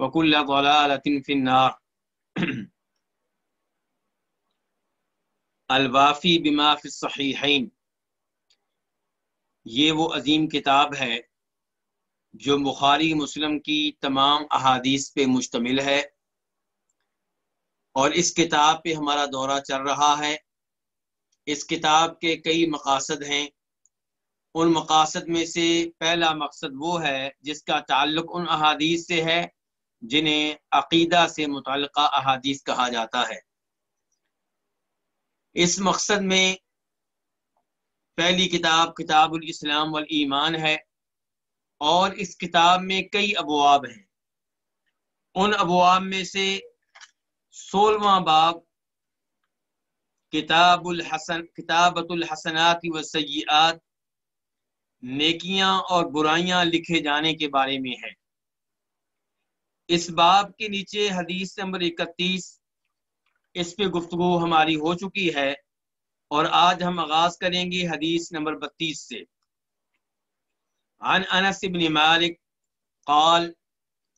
وكل ضلالة في النار. الوافی بما فی الصحیحین یہ وہ عظیم کتاب ہے جو بخاری مسلم کی تمام احادیث پہ مشتمل ہے اور اس کتاب پہ ہمارا دورہ چل رہا ہے۔ اس کتاب کے کئی مقاصد ہیں۔ ان مقاصد میں سے پہلا مقصد وہ ہے جس کا تعلق ان احادیث سے ہے جنہیں عقیدہ سے متعلقہ احادیث کہا جاتا ہے۔ اس مقصد میں پہلی کتاب کتاب الاسلام والایمان ہے اور اس کتاب میں کئی ابواب ہیں۔ ان ابواب میں سے سولہواں باب کتاب الحسن کتابت الحسنات والسیئات، نیکیاں اور برائیاں لکھے جانے کے بارے میں ہے۔ اس باب کے نیچے حدیث نمبر اکتیس اس پہ گفتگو ہماری ہو چکی ہے اور آج ہم آغاز کریں گے حدیث نمبر بتیس سے۔ عن انس بن مالک قال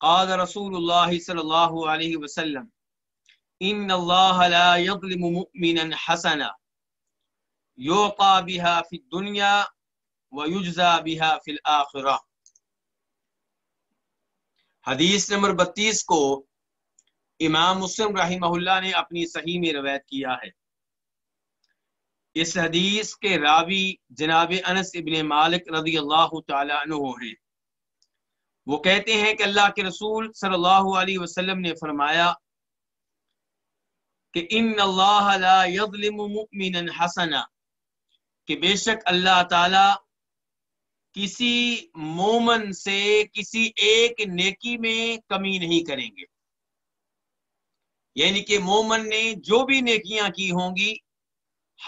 قال رسول اللہ صلی اللہ علیہ وسلم، ان اللہ لا يظلم مؤمنا حسنا يوقع بها في الدنيا ويجزى بها في الآخرة حدیث نمبر بتیس کو امام مسلم رحمہ اللہ نے اپنی صحیح میں روایت کیا ہے۔ اس حدیث کے راوی جناب انس ابن مالک رضی اللہ تعالی عنہ ہیں۔ وہ کہتے ہیں کہ اللہ کے رسول صلی اللہ علیہ وسلم نے فرمایا کہ ان اللہ لا يظلم مؤمنا حسنا، کہ بے شک اللہ تعالی کسی مومن سے کسی ایک نیکی میں کمی نہیں کریں گے۔ یعنی کہ مومن نے جو بھی نیکیاں کی ہوں گی،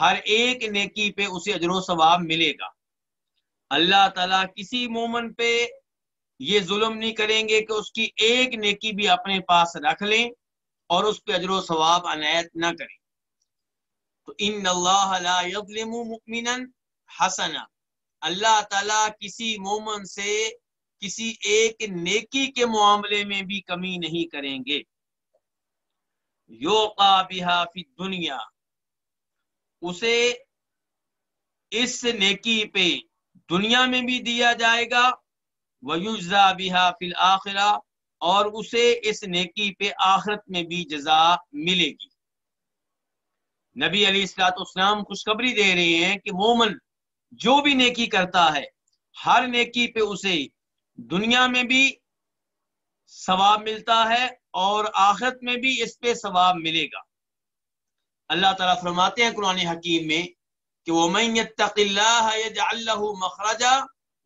ہر ایک نیکی پہ اسے اجر و ثواب ملے گا۔ اللہ تعالیٰ کسی مومن پہ یہ ظلم نہیں کریں گے کہ اس کی ایک نیکی بھی اپنے پاس رکھ لیں اور اس پہ اجر و ثواب عنایت نہ کریں۔ تو ان اللہ لا يظلم مؤمنا حسنا۔ اللہ تعالیٰ کسی مومن سے کسی ایک نیکی کے معاملے میں بھی کمی نہیں کریں گے۔ یوقا بہا فی دنیا اسے اس نیکی پہ دنیا میں بھی دیا جائے گا۔ ویوزا بہا فی الآخرہ اور اسے اس نیکی پہ آخرت میں بھی جزا ملے گی۔ نبی علی السلاط اسلام خوشخبری دے رہے ہیں کہ مومن جو بھی نیکی کرتا ہے، ہر نیکی پہ اسے دنیا میں بھی ثواب ملتا ہے اور آخرت میں بھی اس پہ ثواب ملے گا۔ اللہ تعالیٰ فرماتے ہیں قرآن حکیم میں کہ وَمَن يَتَّقِ اللَّهَ يَجْعَلْ لَهُ مَخْرَجًا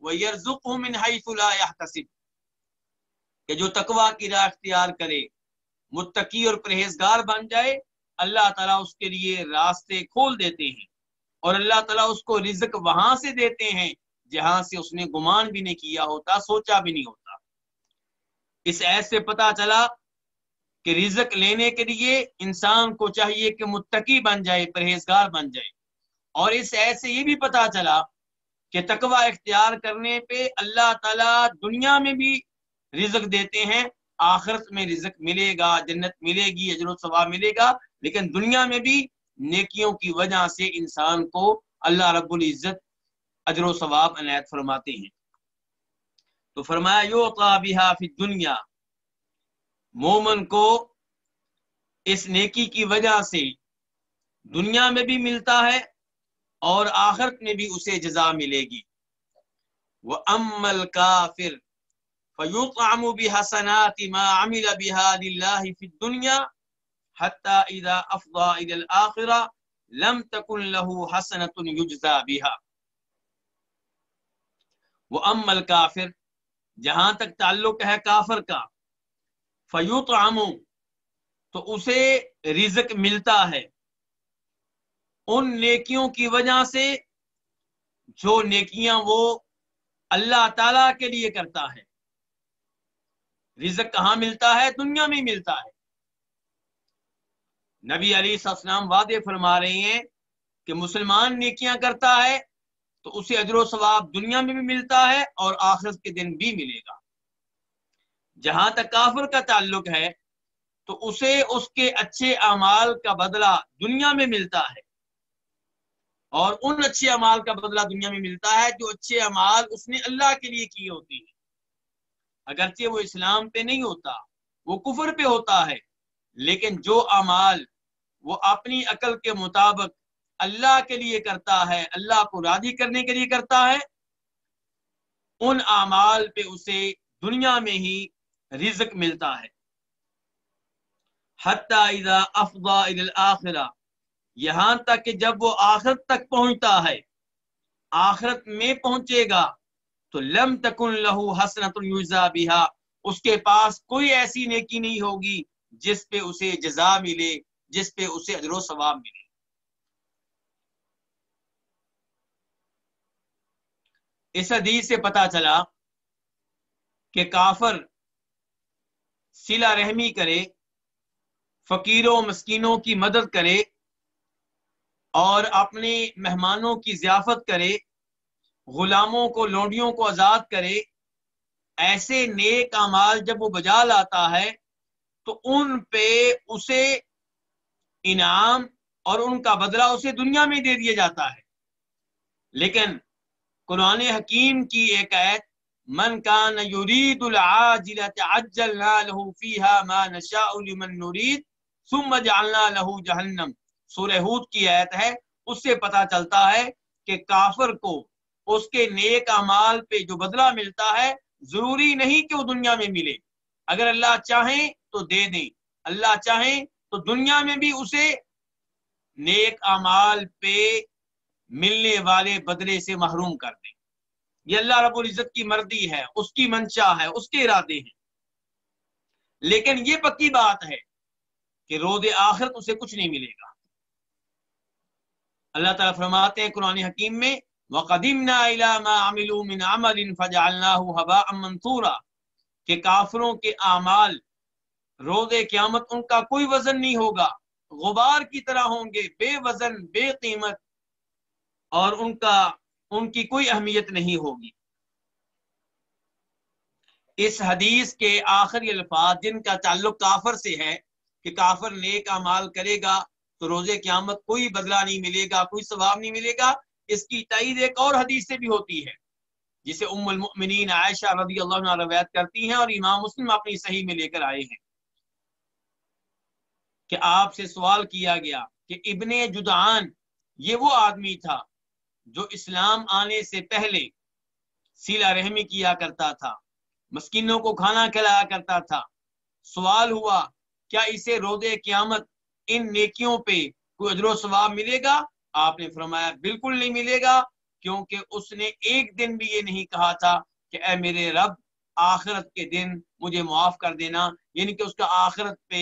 وَيَرْزُقْهُ مِنْ حَيْثُ کہ جو تقوی کی راہ اختیار کرے، متقی اور پرہیزگار بن جائے، اللہ تعالیٰ اس کے لیے راستے کھول دیتے ہیں۔ اور اللہ تعالیٰ اس کو رزق وہاں سے دیتے ہیں جہاں سے اس نے گمان بھی نہیں کیا ہوتا، سوچا بھی نہیں ہوتا۔ اس ایس سے پتا چلا کہ رزق لینے کے لیے انسان کو چاہیے کہ متقی بن جائے، پرہیزگار بن جائے۔ اور اس ایسے یہ بھی پتا چلا کہ تقوی اختیار کرنے پہ اللہ تعالیٰ دنیا میں بھی رزق دیتے ہیں، آخرت میں رزق ملے گا، جنت ملے گی، اجر و ثواب ملے گا، لیکن دنیا میں بھی نیکیوں کی وجہ سے انسان کو اللہ رب العزت اجر و ثواب عنایت فرماتے ہیں۔ تو فرمایا یو بہا فی دنیا مومن کو اس نیکی کی وجہ سے دنیا میں بھی ملتا ہے اور آخرت میں بھی اسے جزا ملے گی۔ وہ امل کافر فیوطعم بحسنات ما عمل بها لله في الدنيا حتى اذا افضى الى الاخره لم تكن له حسنه يجزى بها. واما الكافر، جہاں تک تعلق ہے کافر کا فیوطعم تو اسے رزق ملتا ہے۔ ان نیکیوں کی وجہ سے جو نیکیاں وہ اللہ تعالی کے لیے کرتا ہے۔ رزق کہاں ملتا ہے؟ دنیا میں ملتا ہے۔ نبی علی السلام وعدے فرما رہے ہیں کہ مسلمان نیکیاں کرتا ہے تو اسے اجر و ثواب دنیا میں بھی ملتا ہے اور آخرت کے دن بھی ملے گا۔ جہاں تک کافر کا تعلق ہے تو اسے اس کے اچھے اعمال کا بدلہ دنیا میں ملتا ہے۔ اور ان اچھے اعمال کا بدلہ دنیا میں ملتا ہے جو اچھے اعمال اس نے اللہ کے لیے کیے ہوتے ہیں۔ اگرچہ وہ اسلام پہ نہیں ہوتا، وہ کفر پہ ہوتا ہے لیکن جو اعمال وہ اپنی عقل کے مطابق اللہ کے لیے کرتا ہے، اللہ کو راضی کرنے کے لیے کرتا ہے، ان اعمال پہ اسے دنیا میں ہی رزق ملتا ہے۔ اذا افضا یہاں تک کہ جب وہ آخرت تک پہنچتا ہے، آخرت میں پہنچے گا، تو لم تکن لہو حسنت یوزا بہا، اس کے پاس کوئی ایسی نیکی نہیں ہوگی جس پہ اسے جزا ملے، جس پہ اسے اجر و ثواب ملے۔ اس حدیث سے پتا چلا کہ کافر سلا رحمی کرے، فقیروں، مسکینوں کی مدد کرے اور اپنے مہمانوں کی ضیافت کرے، غلاموں کو، لونڈیوں کو آزاد کرے، ایسے نیک امال جب وہ بجا لاتا ہے تو ان پہ اسے انعام اور ان کا بدلہ اسے دنیا میں دے دیا جاتا ہے۔ لیکن قرآن حکیم کی ایک عید من کان یرید العاجلۃ عجلنا له ما نشاء لمن نريد ثم جعلنا له جہنم۔ سورہ ہود کی آیت ہے۔ اس سے پتا چلتا ہے کہ کافر کو اس کے نیک امال پہ جو بدلہ ملتا ہے، ضروری نہیں کہ وہ دنیا میں ملے۔ اگر اللہ چاہیں تو دے دیں۔ اللہ چاہیں تو دنیا میں بھی اسے نیک امال پہ ملنے والے بدلے سے محروم کر دیں۔ یہ اللہ رب العزت کی مرضی ہے، اس کی منشا ہے، اس کے ارادے ہیں۔ لیکن یہ پکی بات ہے کہ رود آخرت اسے کچھ نہیں ملے گا۔ اللہ تعالیٰ فرماتے ہیں قرآن حکیم میں، وَقَدِمْنَا إِلَى مَا عَمِلُوا مِنْ عَمَلٍ فَجَعَلْنَاهُ هَبَاءً مَنْثُورًا، کہ کافروں کے اعمال روز قیامت ان کا کوئی وزن نہیں ہوگا۔ غبار کی طرح ہوں گے، بے وزن، بے قیمت، اور ان کا، ان کی کوئی اہمیت نہیں ہوگی۔ اس حدیث کے آخری الفاظ، جن کا تعلق کافر سے ہے، کہ کافر نیک اعمال کرے گا تو روزے قیامت کوئی بدلہ نہیں ملے گا، کوئی ثواب نہیں ملے گا۔ اس کی تائید ایک اور حدیث سے بھی ہوتی ہے، جسے ام المؤمنین عائشہ رضی اللہ عنہ روایت کرتی ہیں اور امام مسلم اپنی صحیح میں لے کر آئے ہیں۔ کہ آپ سے سوال کیا گیا کہ ابن جدعان، یہ وہ آدمی تھا جو اسلام آنے سے پہلے سیلا رحمی کیا کرتا تھا، مسکینوں کو کھانا کھلایا کرتا تھا۔ سوال ہوا، کیا اسے رودے قیامت ان نیکیوں پہ کوئی اجر و ثواب ملے گا؟ آپ نے فرمایا، بالکل نہیں ملے گا، کیونکہ اس نے ایک دن بھی یہ نہیں کہا تھا کہ اے میرے رب، آخرت کے دن مجھے معاف کر دینا یعنی کہ اس کا آخرت پہ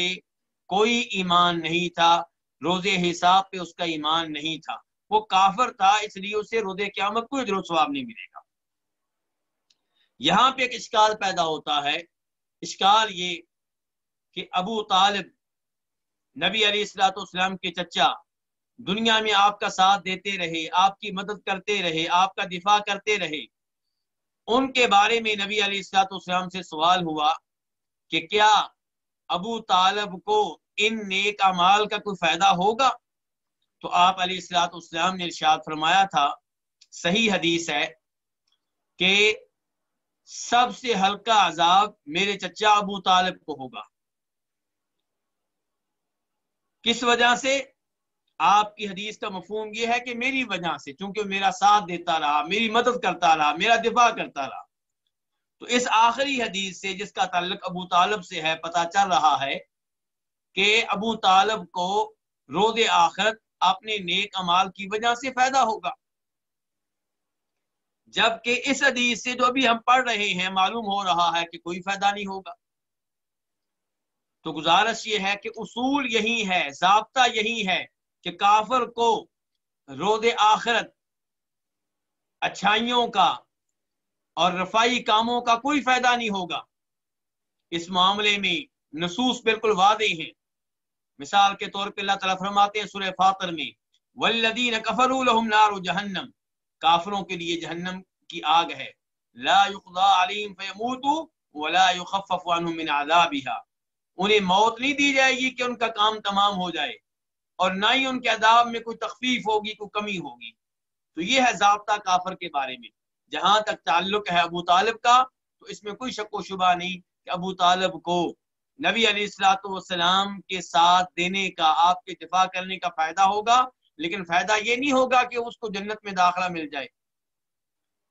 کوئی ایمان نہیں تھا، روزے حساب پہ اس کا ایمان نہیں تھا۔ وہ کافر تھا، اس لیے اسے روزے قیامت کوئی و ثواب نہیں ملے گا۔ یہاں پہ ایک اشکال پیدا ہوتا ہے۔ اشکال یہ کہ ابو طالب نبی علیہ السلاۃ والسلام کے چچا دنیا میں آپ کا ساتھ دیتے رہے، آپ کی مدد کرتے رہے، آپ کا دفاع کرتے رہے۔ ان کے بارے میں نبی علیہ السلاۃ والسلام سے سوال ہوا کہ کیا ابو طالب کو ان نیک امال کا کوئی فائدہ ہوگا؟ تو آپ علیہ السلاۃ والسلام نے ارشاد فرمایا تھا، صحیح حدیث ہے کہ سب سے ہلکا عذاب میرے چچا ابو طالب کو ہوگا۔ کس وجہ سے؟ آپ کی حدیث کا مفہوم یہ ہے کہ میری وجہ سے، چونکہ میرا ساتھ دیتا رہا، میری مدد کرتا رہا، میرا دفاع کرتا رہا۔ تو اس آخری حدیث سے جس کا تعلق ابو طالب سے ہے، پتا چل رہا ہے کہ ابو طالب کو رود آخرت اپنے نیک امال کی وجہ سے فائدہ ہوگا۔ جبکہ اس حدیث سے جو ابھی ہم پڑھ رہے ہیں، معلوم ہو رہا ہے کہ کوئی فائدہ نہیں ہوگا۔ تو گزارش یہ ہے کہ اصول یہی ہے، ضابطہ یہی ہے کہ کافر کو رود آخرت اچھائیوں کا اور رفائی کاموں کا کوئی فائدہ نہیں ہوگا۔ اس معاملے میں نصوص بالکل واضح ہیں۔ مثال کے طور پہ اللہ تعالیٰ فرماتے ہیں سورہ فاطر میں والذین کفروا لهم نار جہنم کافروں کے لیے جہنم کی آگ ہے۔ لا يقضى عليهم فيموتوا ولا يخفف عنهم من عذابها۔ انہیں موت نہیں دی جائے گی کہ ان کا کام تمام ہو جائے، اور نہ ہی ان کے عذاب میں کوئی تخفیف ہوگی، کوئی کمی ہوگی۔ تو یہ ہے ضابطہ کافر کے بارے میں۔ جہاں تک تعلق ہے ابو طالب کا، تو اس میں کوئی شک و شبہ نہیں کہ ابو طالب کو نبی علیہ السلاۃ والسلام کے ساتھ دینے کا، آپ کے دفاع کرنے کا فائدہ ہوگا، لیکن فائدہ یہ نہیں ہوگا کہ اس کو جنت میں داخلہ مل جائے۔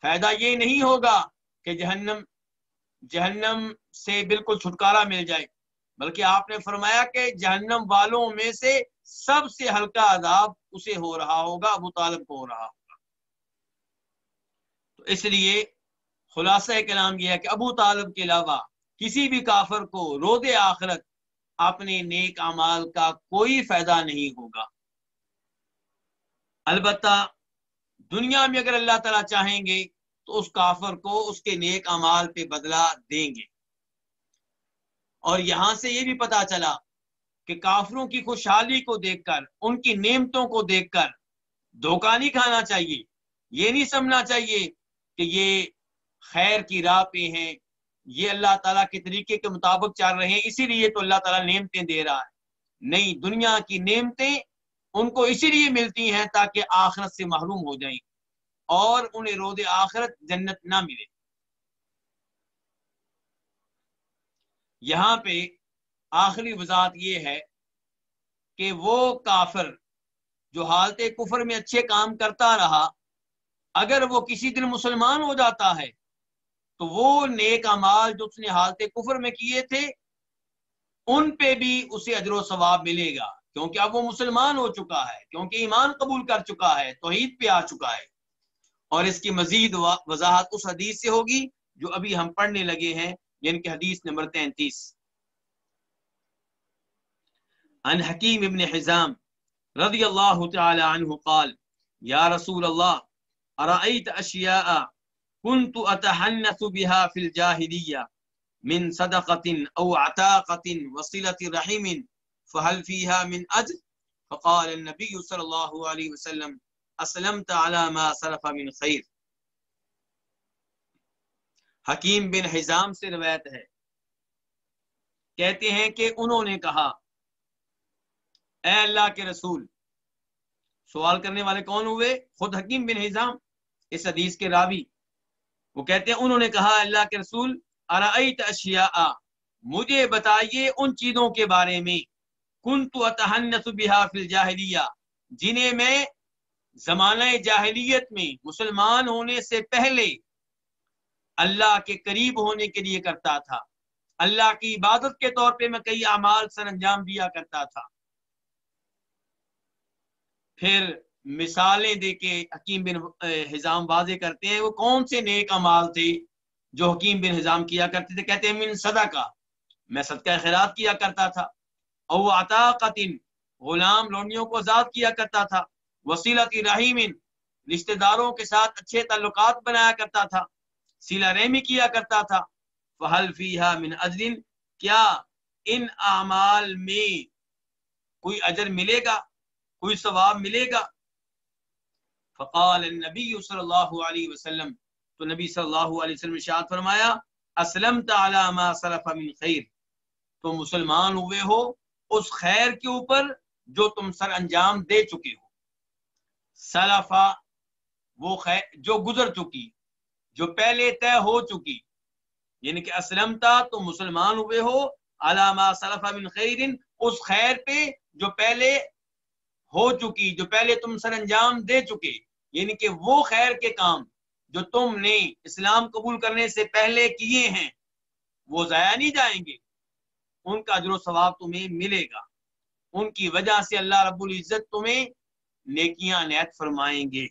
فائدہ یہ نہیں ہوگا کہ جہنم جہنم سے بالکل چھٹکارا مل جائے۔ بلکہ آپ نے فرمایا کہ جہنم والوں میں سے سب سے ہلکا عذاب اسے ہو رہا ہوگا، ابو طالب کو ہو رہا۔ ہوگا اس لیے خلاصہ کلام یہ ہے کہ ابو طالب کے علاوہ کسی بھی کافر کو رود آخرت اپنے نیک امال کا کوئی فائدہ نہیں ہوگا۔ البتہ دنیا میں اگر اللہ تعالیٰ چاہیں گے تو اس کافر کو اس کے نیک امال پہ بدلہ دیں گے۔ اور یہاں سے یہ بھی پتا چلا کہ کافروں کی خوشحالی کو دیکھ کر، ان کی نعمتوں کو دیکھ کر دھوکہ نہیں کھانا چاہیے، یہ نہیں سمجھنا چاہیے کہ یہ خیر کی راہ پہ ہیں، یہ اللہ تعالیٰ کے طریقے کے مطابق چل رہے ہیں، اسی لیے تو اللہ تعالیٰ نعمتیں دے رہا ہے۔ نہیں، دنیا کی نعمتیں ان کو اسی لیے ملتی ہیں تاکہ آخرت سے محروم ہو جائیں اور انہیں رود آخرت جنت نہ ملے۔ یہاں پہ آخری وضاحت یہ ہے کہ وہ کافر جو حالت کفر میں اچھے کام کرتا رہا اگر وہ کسی دن مسلمان ہو جاتا ہے، تو وہ نیک امال جو اس نے حالت کفر میں کیے تھے، ان پہ بھی اسے اجر و ثواب ملے گا۔ کیونکہ اب وہ مسلمان ہو چکا ہے، کیونکہ ایمان قبول کر چکا ہے، توحید پہ آ چکا ہے۔ اور اس کی مزید وضاحت اس حدیث سے ہوگی جو ابھی ہم پڑھنے لگے ہیں یعنی کہ حدیث نمبر تینتیس۔ عن حکیم ابن حزام رضی اللہ تعالی عنہ قال، یا رسول اللہ ارأيت اشیاء كنت اتحنث بها في الجاهلية من صدقة او عتاقة وصلة رحم، فهل فيها من اجر فقال النبي صلى الله عليه وسلم اسلمت على ما صرف من خير. حکیم بن حزام سے روایت ہے۔ کہتے ہیں کہ انہوں نے کہا، اے اللہ کے رسول، سوال کرنے والے کون ہوئے؟ خود حکیم بن حزام۔ اس حدیث کے راوی۔ وہ کہتے ہیں، انہوں نے کہا، اللہ کے رسول، ارائیت اشیاء مجھے بتائیے ان چیزوں کے بارے میں۔ کن تو بها فی الجاہلیہ۔ جنہیں میں زمانہ جاہلیت میں مسلمان ہونے سے پہلے اللہ کے قریب ہونے کے لیے کرتا تھا۔ اللہ کی عبادت کے طور پہ میں کئی اعمال سر انجام دیا کرتا تھا۔ پھر مثالیں دے کے حکیم بن حزام واضح کرتے ہیں، وہ کون سے نیک امال تھے جو حکیم بن حزام کیا کرتے تھے؟ کہتے ہیں، من صدا کا میں صدقہ خیرات کیا کرتا تھا۔ او عطا غلام لونیوں کو آزاد کیا کرتا تھا۔ وسیلت رحیم رشتہ داروں کے ساتھ اچھے تعلقات بنایا کرتا تھا۔ سیلا رحمی کیا کرتا تھا۔ فہل فیہا من اجر کیا ان اعمال میں کوئی اجر ملے گا؟ کوئی ثواب ملے گا؟ فقال النبی صلی اللہ علیہ وسلم، تو نبی صلی اللہ علیہ وسلم شاد فرمایا اسلم تعالی ما صرف من خیر۔ تو مسلمان ہوئے ہو اس خیر کے اوپر جو تم سر انجام دے چکے ہو۔ سلفا وہ خیر جو گزر چکی، جو پہلے طے ہو چکی۔ یعنی کہ اسلم تا تو مسلمان ہوئے ہو علامہ صلف من خیر، اس خیر پہ جو پہلے ہو چکی، جو پہلے تم سر انجام دے چکے یعنی کہ وہ خیر کے کام جو تم نے اسلام قبول کرنے سے پہلے کیے ہیں، وہ ضائع نہیں جائیں گے۔ ان کا جو ثواب تمہیں ملے گا۔ ان کی وجہ سے اللہ رب العزت تمہیں نیکیاں نیت فرمائیں گے۔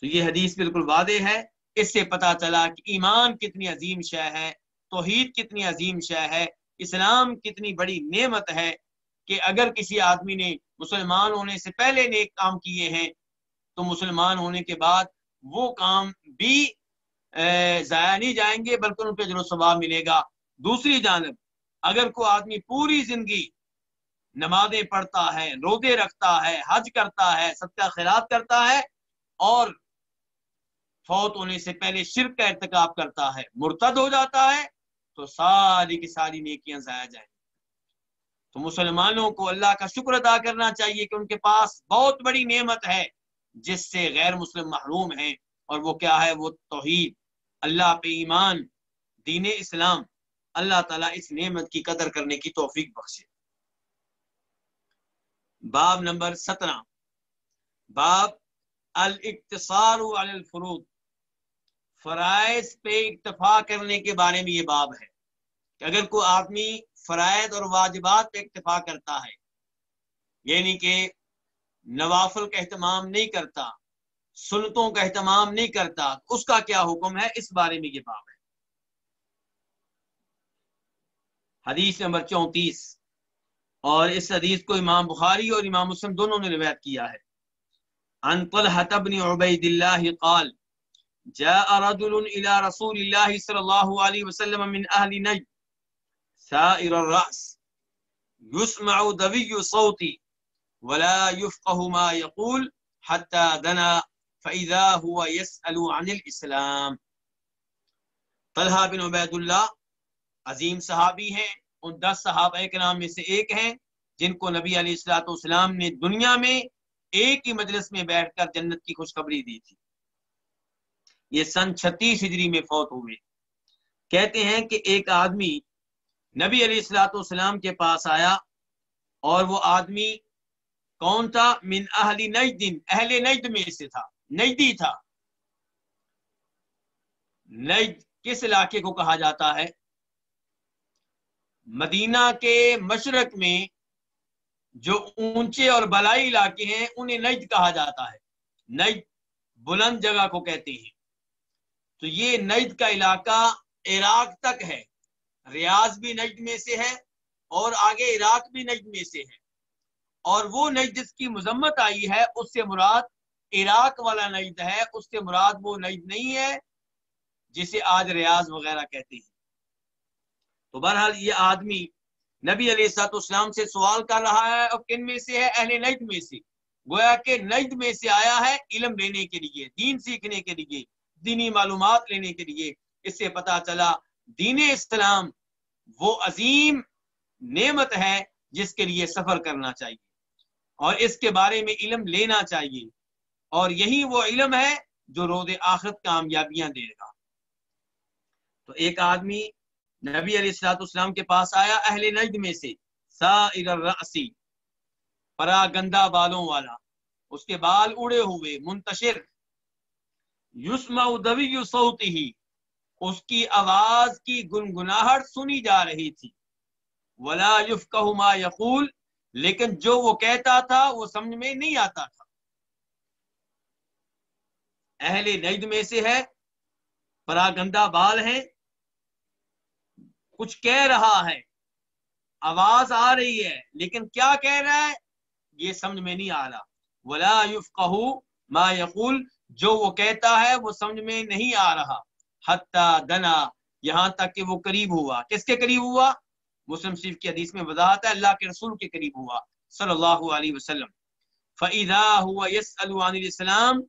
تو یہ حدیث بالکل واضح ہے۔ اس سے پتا چلا کہ ایمان کتنی عظیم شے ہے، توحید کتنی عظیم شے ہے، اسلام کتنی بڑی نعمت ہے۔ کہ اگر کسی آدمی نے مسلمان ہونے سے پہلے نیک کام کیے ہیں، تو مسلمان ہونے کے بعد وہ کام بھی ضائع نہیں جائیں گے، بلکہ ان پہ جو ثواب ملے گا۔ دوسری جانب، اگر کوئی آدمی پوری زندگی نمازیں پڑھتا ہے، روزے رکھتا ہے، حج کرتا ہے ستیہ خیرات کرتا ہے، اور فوت ہونے سے پہلے شرک کا ارتکاب کرتا ہے، مرتد ہو جاتا ہے، تو ساری کی ساری نیکیاں ضائع جائیں۔ تو مسلمانوں کو اللہ کا شکر ادا کرنا چاہیے کہ ان کے پاس بہت بڑی نعمت ہے، جس سے غیر مسلم محروم ہیں۔ اور وہ کیا ہے؟ وہ توحید۔ اللہ پہ ایمان، دین اسلام۔ اللہ تعالیٰ اس نعمت کی قدر کرنے کی توفیق بخشے۔ باب نمبر سترہ۔ باب الاقتصار علی الفروض۔ فرائض پہ اکتفا کرنے کے بارے میں یہ باب ہے کہ اگر کوئی آدمی فرائض اور واجبات پہ اکتفا کرتا ہے۔ یعنی کہ نوافل کا اہتمام نہیں کرتا، سنتوں کا اہتمام نہیں کرتا، اس کا کیا حکم ہے؟ اس بارے میں یہ باب ہے۔ حدیث نمبر چونتیس۔ اور اس حدیث کو امام بخاری اور امام مسلم دونوں نے روایت کیا ہے۔ عن طلحة بن عبید اللہ قال، جاء رجل الى رسول الله صلى الله عليه وسلم من اهل نجد سائر الرأس. يسمع دوي صوتي ولا يفقه ما يقول حتى دنا فإذا هو يسأل عن الإسلام. طلحہ بن عبید اللہ عظیم صحابی ہیں، ان دس صحابہ کے نام میں سے ایک ہیں جن کو نبی علیہ السلاۃ والسلام نے دنیا میں ایک ہی مجلس میں بیٹھ کر جنت کی خوشخبری دی تھی۔ یہ سن چھتیس ہجری میں فوت ہوئے۔ کہتے ہیں کہ ایک آدمی نبی علیہ السلاۃ والسلام کے پاس آیا اور وہ آدمی کون تھا؟ من اہل نجد اہل نجد میں سے تھا، نجدی تھا۔ نجد کس علاقے کو کہا جاتا ہے؟ مدینہ کے مشرق میں جو اونچے اور بلائی علاقے ہیں، انہیں نجد کہا جاتا ہے۔ نجد بلند جگہ کو کہتے ہیں۔ تو یہ نجد کا علاقہ عراق تک ہے۔ ریاض بھی نجد میں سے ہے اور آگے عراق بھی نجد میں سے ہے۔ اور وہ نجد جس کی مذمت آئی ہے، اس سے مراد عراق والا نجد ہے۔ اس سے مراد وہ نجد نہیں ہے جسے آج ریاض وغیرہ کہتے ہیں۔ تو بہرحال یہ آدمی نبی علیہ السلاط اسلام سے سوال کر رہا ہے اور کن میں سے ہے؟ اہل نجد میں سے۔ گویا کہ نجد میں سے آیا ہے علم لینے کے لیے، دین سیکھنے کے لیے، دینی معلومات لینے کے لیے۔ اس سے پتا چلا دین اسلام وہ عظیم نعمت ہے جس کے لیے سفر کرنا چاہیے اور اس کے بارے میں علم لینا چاہیے اور یہی وہ علم ہے جو روز آخرت کامیابیاں دے گا۔ تو ایک آدمی نبی علیہ السلاۃ السلام کے پاس آیا اہل نجد میں سے، سائر الرأسی پرا گندا بالوں والا۔ اس کے بال اڑے ہوئے، منتشر۔ یسمع دوی صوتی اس کی آواز کی گنگناہٹ سنی جا رہی تھی۔ ولا یفقہ ما یقول لیکن جو وہ کہتا تھا، وہ سمجھ میں نہیں آتا تھا۔ اہل نجد میں سے ہے، پراگندہ بال ہیں۔ کچھ کہہ رہا ہے۔ آواز آ رہی ہے، لیکن کیا کہہ رہا ہے؟ یہ سمجھ میں نہیں آ رہا۔ ولا یفقہ ما یقول جو وہ کہتا ہے، وہ سمجھ میں نہیں آ رہا۔ حتی دنا، یہاں تک کہ وہ قریب ہوا۔ کس کے قریب ہوا؟ مسلم شریف کی حدیث میں وضاحت ہے، اللہ کے رسول کے قریب ہوا، صلی اللہ علیہ وسلم۔ فعدا ہوا یس السلام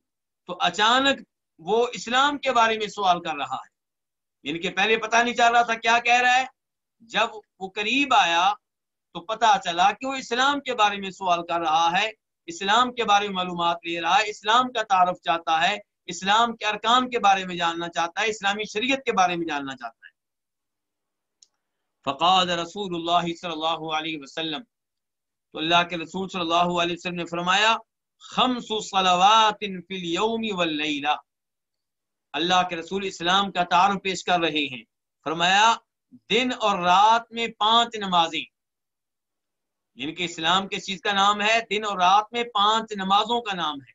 تو اچانک وہ اسلام کے بارے میں سوال کر رہا ہے۔ ان یعنی کے پہلے پتہ نہیں چل رہا تھا کیا کہہ رہا ہے۔ جب وہ قریب آیا، تو پتا چلا کہ وہ اسلام کے بارے میں سوال کر رہا ہے، اسلام کے بارے میں معلومات لے رہا ہے، اسلام کا تعارف چاہتا ہے اسلام کے ارکان کے بارے میں جاننا چاہتا ہے، اسلامی شریعت کے بارے میں جاننا چاہتا ہے۔ فقاد رسول اللہ صلی اللہ علیہ وسلم، تو اللہ کے رسول صلی اللہ علیہ وسلم نے فرمایا، خمس صلوات فی اليوم واللیلہ۔ اللہ کے رسول اسلام کا تعارف پیش کر رہے ہیں۔ فرمایا، دن اور رات میں پانچ نمازیں۔ یعنی کہ اسلام کے چیز کا نام ہے؟ دن اور رات میں پانچ نمازوں کا نام ہے۔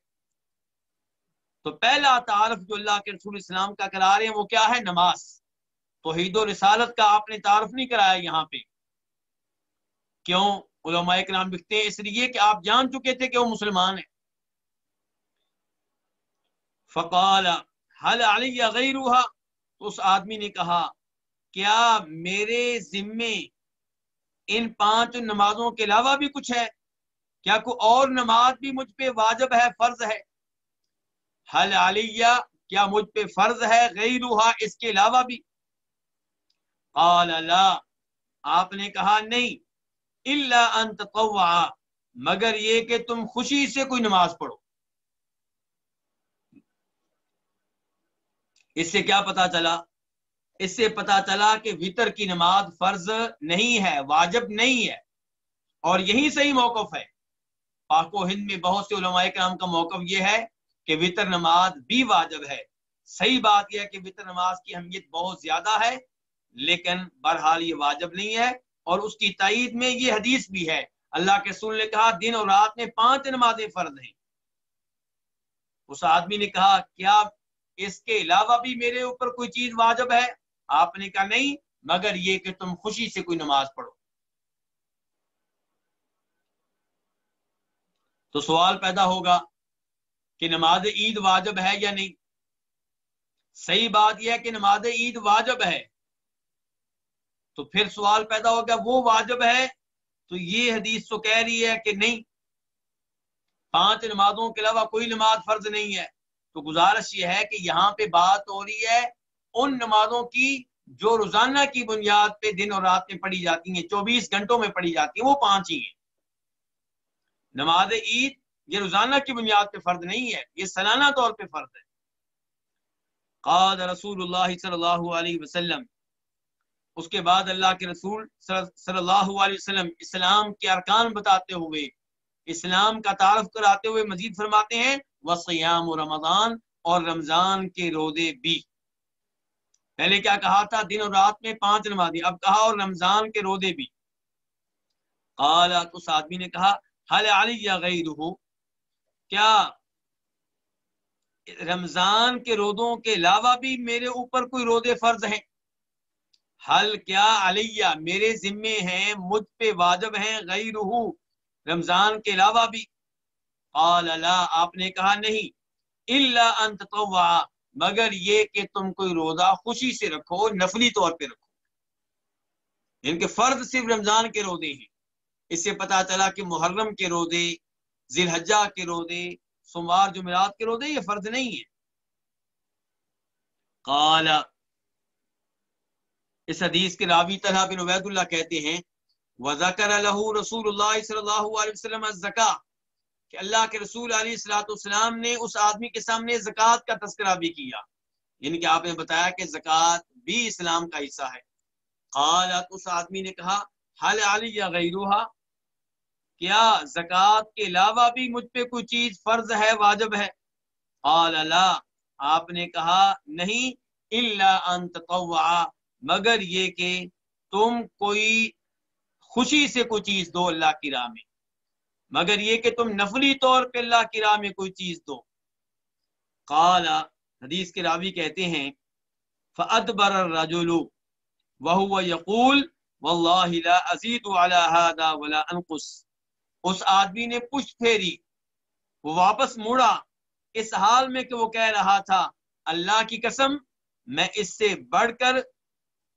تو پہلا تعارف جو اللہ کے رسول اسلام کا کرا رہے ہیں وہ کیا ہے؟ نماز۔ توحید و رسالت کا آپ نے تعارف نہیں کرایا یہاں پہ۔ کیوں؟ علماء کرام لکھتے ہیں، اس لیے کہ آپ جان چکے تھے کہ وہ مسلمان ہیں۔ فقال حل علی غیرها تو اس آدمی نے کہا، کیا میرے ذمے ان پانچ نمازوں کے علاوہ بھی کچھ ہے؟ کیا کوئی اور نماز بھی مجھ پہ واجب ہے، فرض ہے؟ حل علیہ، کیا مجھ پہ فرض ہے؟ غیرها اس کے علاوہ بھی۔ قال، لا۔ آپ نے کہا، نہیں۔ الا ان تطوع مگر یہ کہ تم خوشی سے کوئی نماز پڑھو۔ اس سے کیا پتا چلا؟ اس سے پتا چلا کہ وطر کی نماز فرض نہیں ہے، واجب نہیں ہے۔ اور یہی صحیح موقف ہے۔ پاک و ہند میں بہت سے علماء کرام کا موقف یہ ہے کہ وطر نماز بھی واجب ہے۔ صحیح بات یہ ہے کہ وطر نماز کی اہمیت بہت زیادہ ہے، لیکن بہرحال یہ واجب نہیں ہے۔ اور اس کی تائید میں یہ حدیث بھی ہے۔ اللہ کے سن نے کہا، دن اور رات میں پانچ نمازیں فرض ہیں۔ اس آدمی نے کہا، کیا اس کے علاوہ بھی میرے اوپر کوئی چیز واجب ہے؟ آپ نے کہا، نہیں، مگر یہ کہ تم خوشی سے کوئی نماز پڑھو۔ تو سوال پیدا ہوگا کہ نماز عید واجب ہے یا نہیں؟ صحیح بات یہ ہے کہ نماز عید واجب ہے۔ تو پھر سوال پیدا ہو گیا، وہ واجب ہے؟ تو یہ حدیث تو کہہ رہی ہے کہ نہیں۔ پانچ نمازوں کے علاوہ کوئی نماز فرض نہیں ہے۔ تو گزارش یہ ہے کہ یہاں پہ بات ہو رہی ہے ان نمازوں کی جو روزانہ کی بنیاد پہ دن اور رات میں پڑھی جاتی ہیں، چوبیس گھنٹوں میں پڑھی جاتی ہیں، وہ پانچ ہی ہیں۔ نماز عید یہ روزانہ کی بنیاد پہ فرد نہیں ہے، یہ سالانہ طور پہ فرد ہے۔ قاد رسول اللہ صلی اللہ علیہ وسلم، اس کے بعد اللہ کے رسول صلی اللہ علیہ وسلم اسلام کے ارکان بتاتے ہوئے، اسلام کا تعارف کراتے ہوئے مزید فرماتے ہیں وسیام و رمضان اور رمضان کے رودے بھی۔ پہلے کیا کہا تھا؟ دن اور رات میں پانچ نمازی اب کہا اور رمضان کے رودے بھی۔ قال اس آدمی نے کہا حل علی یا غیر کیا رمضان کے رودوں کے علاوہ بھی میرے اوپر کوئی رودے فرض ہیں؟ حل کیا علیہ میرے ذمے ہیں، مجھ پہ واجب ہیں غیر رمضان کے علاوہ بھی؟ قال، لا، آپ نے کہا نہیں۔ الا ان تطوع، مگر یہ کہ تم کوئی روزہ خوشی سے رکھو، نفلی طور پہ رکھو۔ یعنی ان کے فرض صرف رمضان کے روزے ہیں۔ اس سے پتا چلا کہ محرم کے روزے ذی الحجہ کے روزے، سوموار جمعرات کے روزے، یہ فرض نہیں ہے۔ قال، اس حدیث کے راوی طلحہ بن عبید اللہ کہتے ہیں وذکر له رسول اللہ صلی اللہ علیہ وسلم الزکاة کہ اللہ کے رسول علیہ السلاۃ والسلام نے اس آدمی کے سامنے زکوٰۃ کا تذکرہ بھی کیا۔ یعنی کہ آپ نے بتایا کہ زکوٰۃ بھی اسلام کا حصہ ہے۔ قالت، اس آدمی نے کہا، حل علی یا غیروہا کیا زکوٰۃ کے علاوہ بھی مجھ پہ کوئی چیز فرض ہے، واجب ہے؟ قال، لا۔ آپ نے کہا، نہیں، الا ان تطوع مگر یہ کہ تم کوئی خوشی سے کوئی چیز دو اللہ کی راہ میں۔ مگر یہ کہ تم نفلی طور پہ اللہ کی راہ میں کوئی چیز دو۔ قال، حدیث کے راوی کہتے ہیں، فَأَدْبَرَ الرَّجُلُ وَهُوَ يَقُولُ، وَاللَّهِ لَا أَزِيدُ عَلَى هَذَا وَلَا أَنقُسْ اس آدمی نے پشت پھیری، وہ واپس موڑا، اس حال میں کہ وہ کہہ رہا تھا، اللہ کی قسم، میں اس سے بڑھ کر،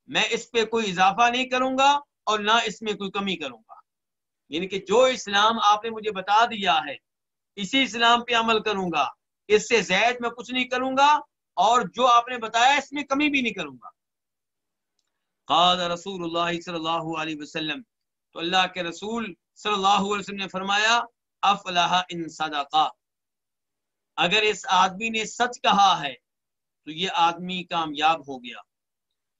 میں اس پہ کوئی اضافہ نہیں کروں گا اور نہ اس میں کوئی کمی کروں گا۔ یعنی کہ جو اسلام آپ نے مجھے بتا دیا ہے، اسی اسلام پہ عمل کروں گا۔ اس سے زید میں کچھ نہیں کروں گا اور جو آپ نے بتایا، اس میں کمی بھی نہیں کروں گا۔ قال رسول اللہ صلی اللہ علیہ وسلم، تو اللہ کے رسول صلی اللہ علیہ وسلم نے فرمایا، افلاح ان صدقہ۔ اگر اس آدمی نے سچ کہا ہے، تو یہ آدمی کامیاب ہو گیا۔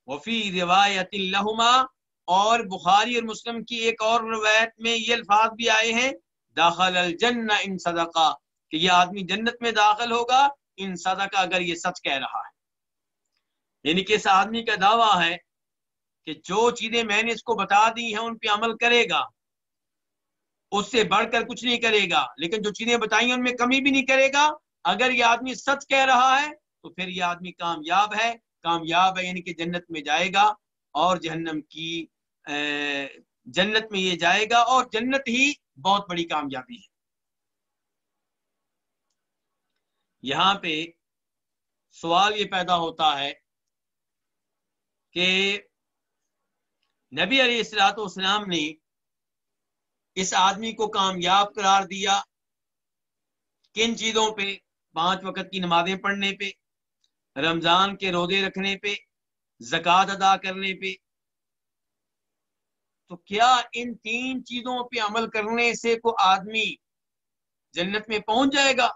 وفی روایت الحما اور بخاری اور مسلم کی ایک اور روایت میں یہ الفاظ بھی آئے ہیں، داخل الجن ان صدقہ، کہ یہ آدمی جنت میں داخل ہوگا، ان صدقہ اگر یہ سچ کہہ رہا ہے۔ یعنی کہ اس آدمی کا دعویٰ ہے کہ جو چیزیں میں نے اس کو بتا دی ہیں، ان پہ عمل کرے گا۔ اس سے بڑھ کر کچھ نہیں کرے گا۔ لیکن جو چیزیں بتائی ہیں ان میں کمی بھی نہیں کرے گا۔ اگر یہ آدمی سچ کہہ رہا ہے، تو پھر یہ آدمی کامیاب ہے۔ کامیاب ہے یعنی کہ جنت میں جائے گا اور جہنم کی جنت میں یہ جائے گا اور جنت ہی بہت بڑی کامیابی ہے۔ یہاں پہ سوال یہ پیدا ہوتا ہے کہ نبی علیہ السلاۃ والسلام نے اس آدمی کو کامیاب قرار دیا کن چیزوں پہ؟ پانچ وقت کی نمازیں پڑھنے پہ، رمضان کے روزے رکھنے پہ، زکوٰۃ ادا کرنے پہ۔ تو کیا ان تین چیزوں پہ عمل کرنے سے کو آدمی جنت میں پہنچ جائے گا؟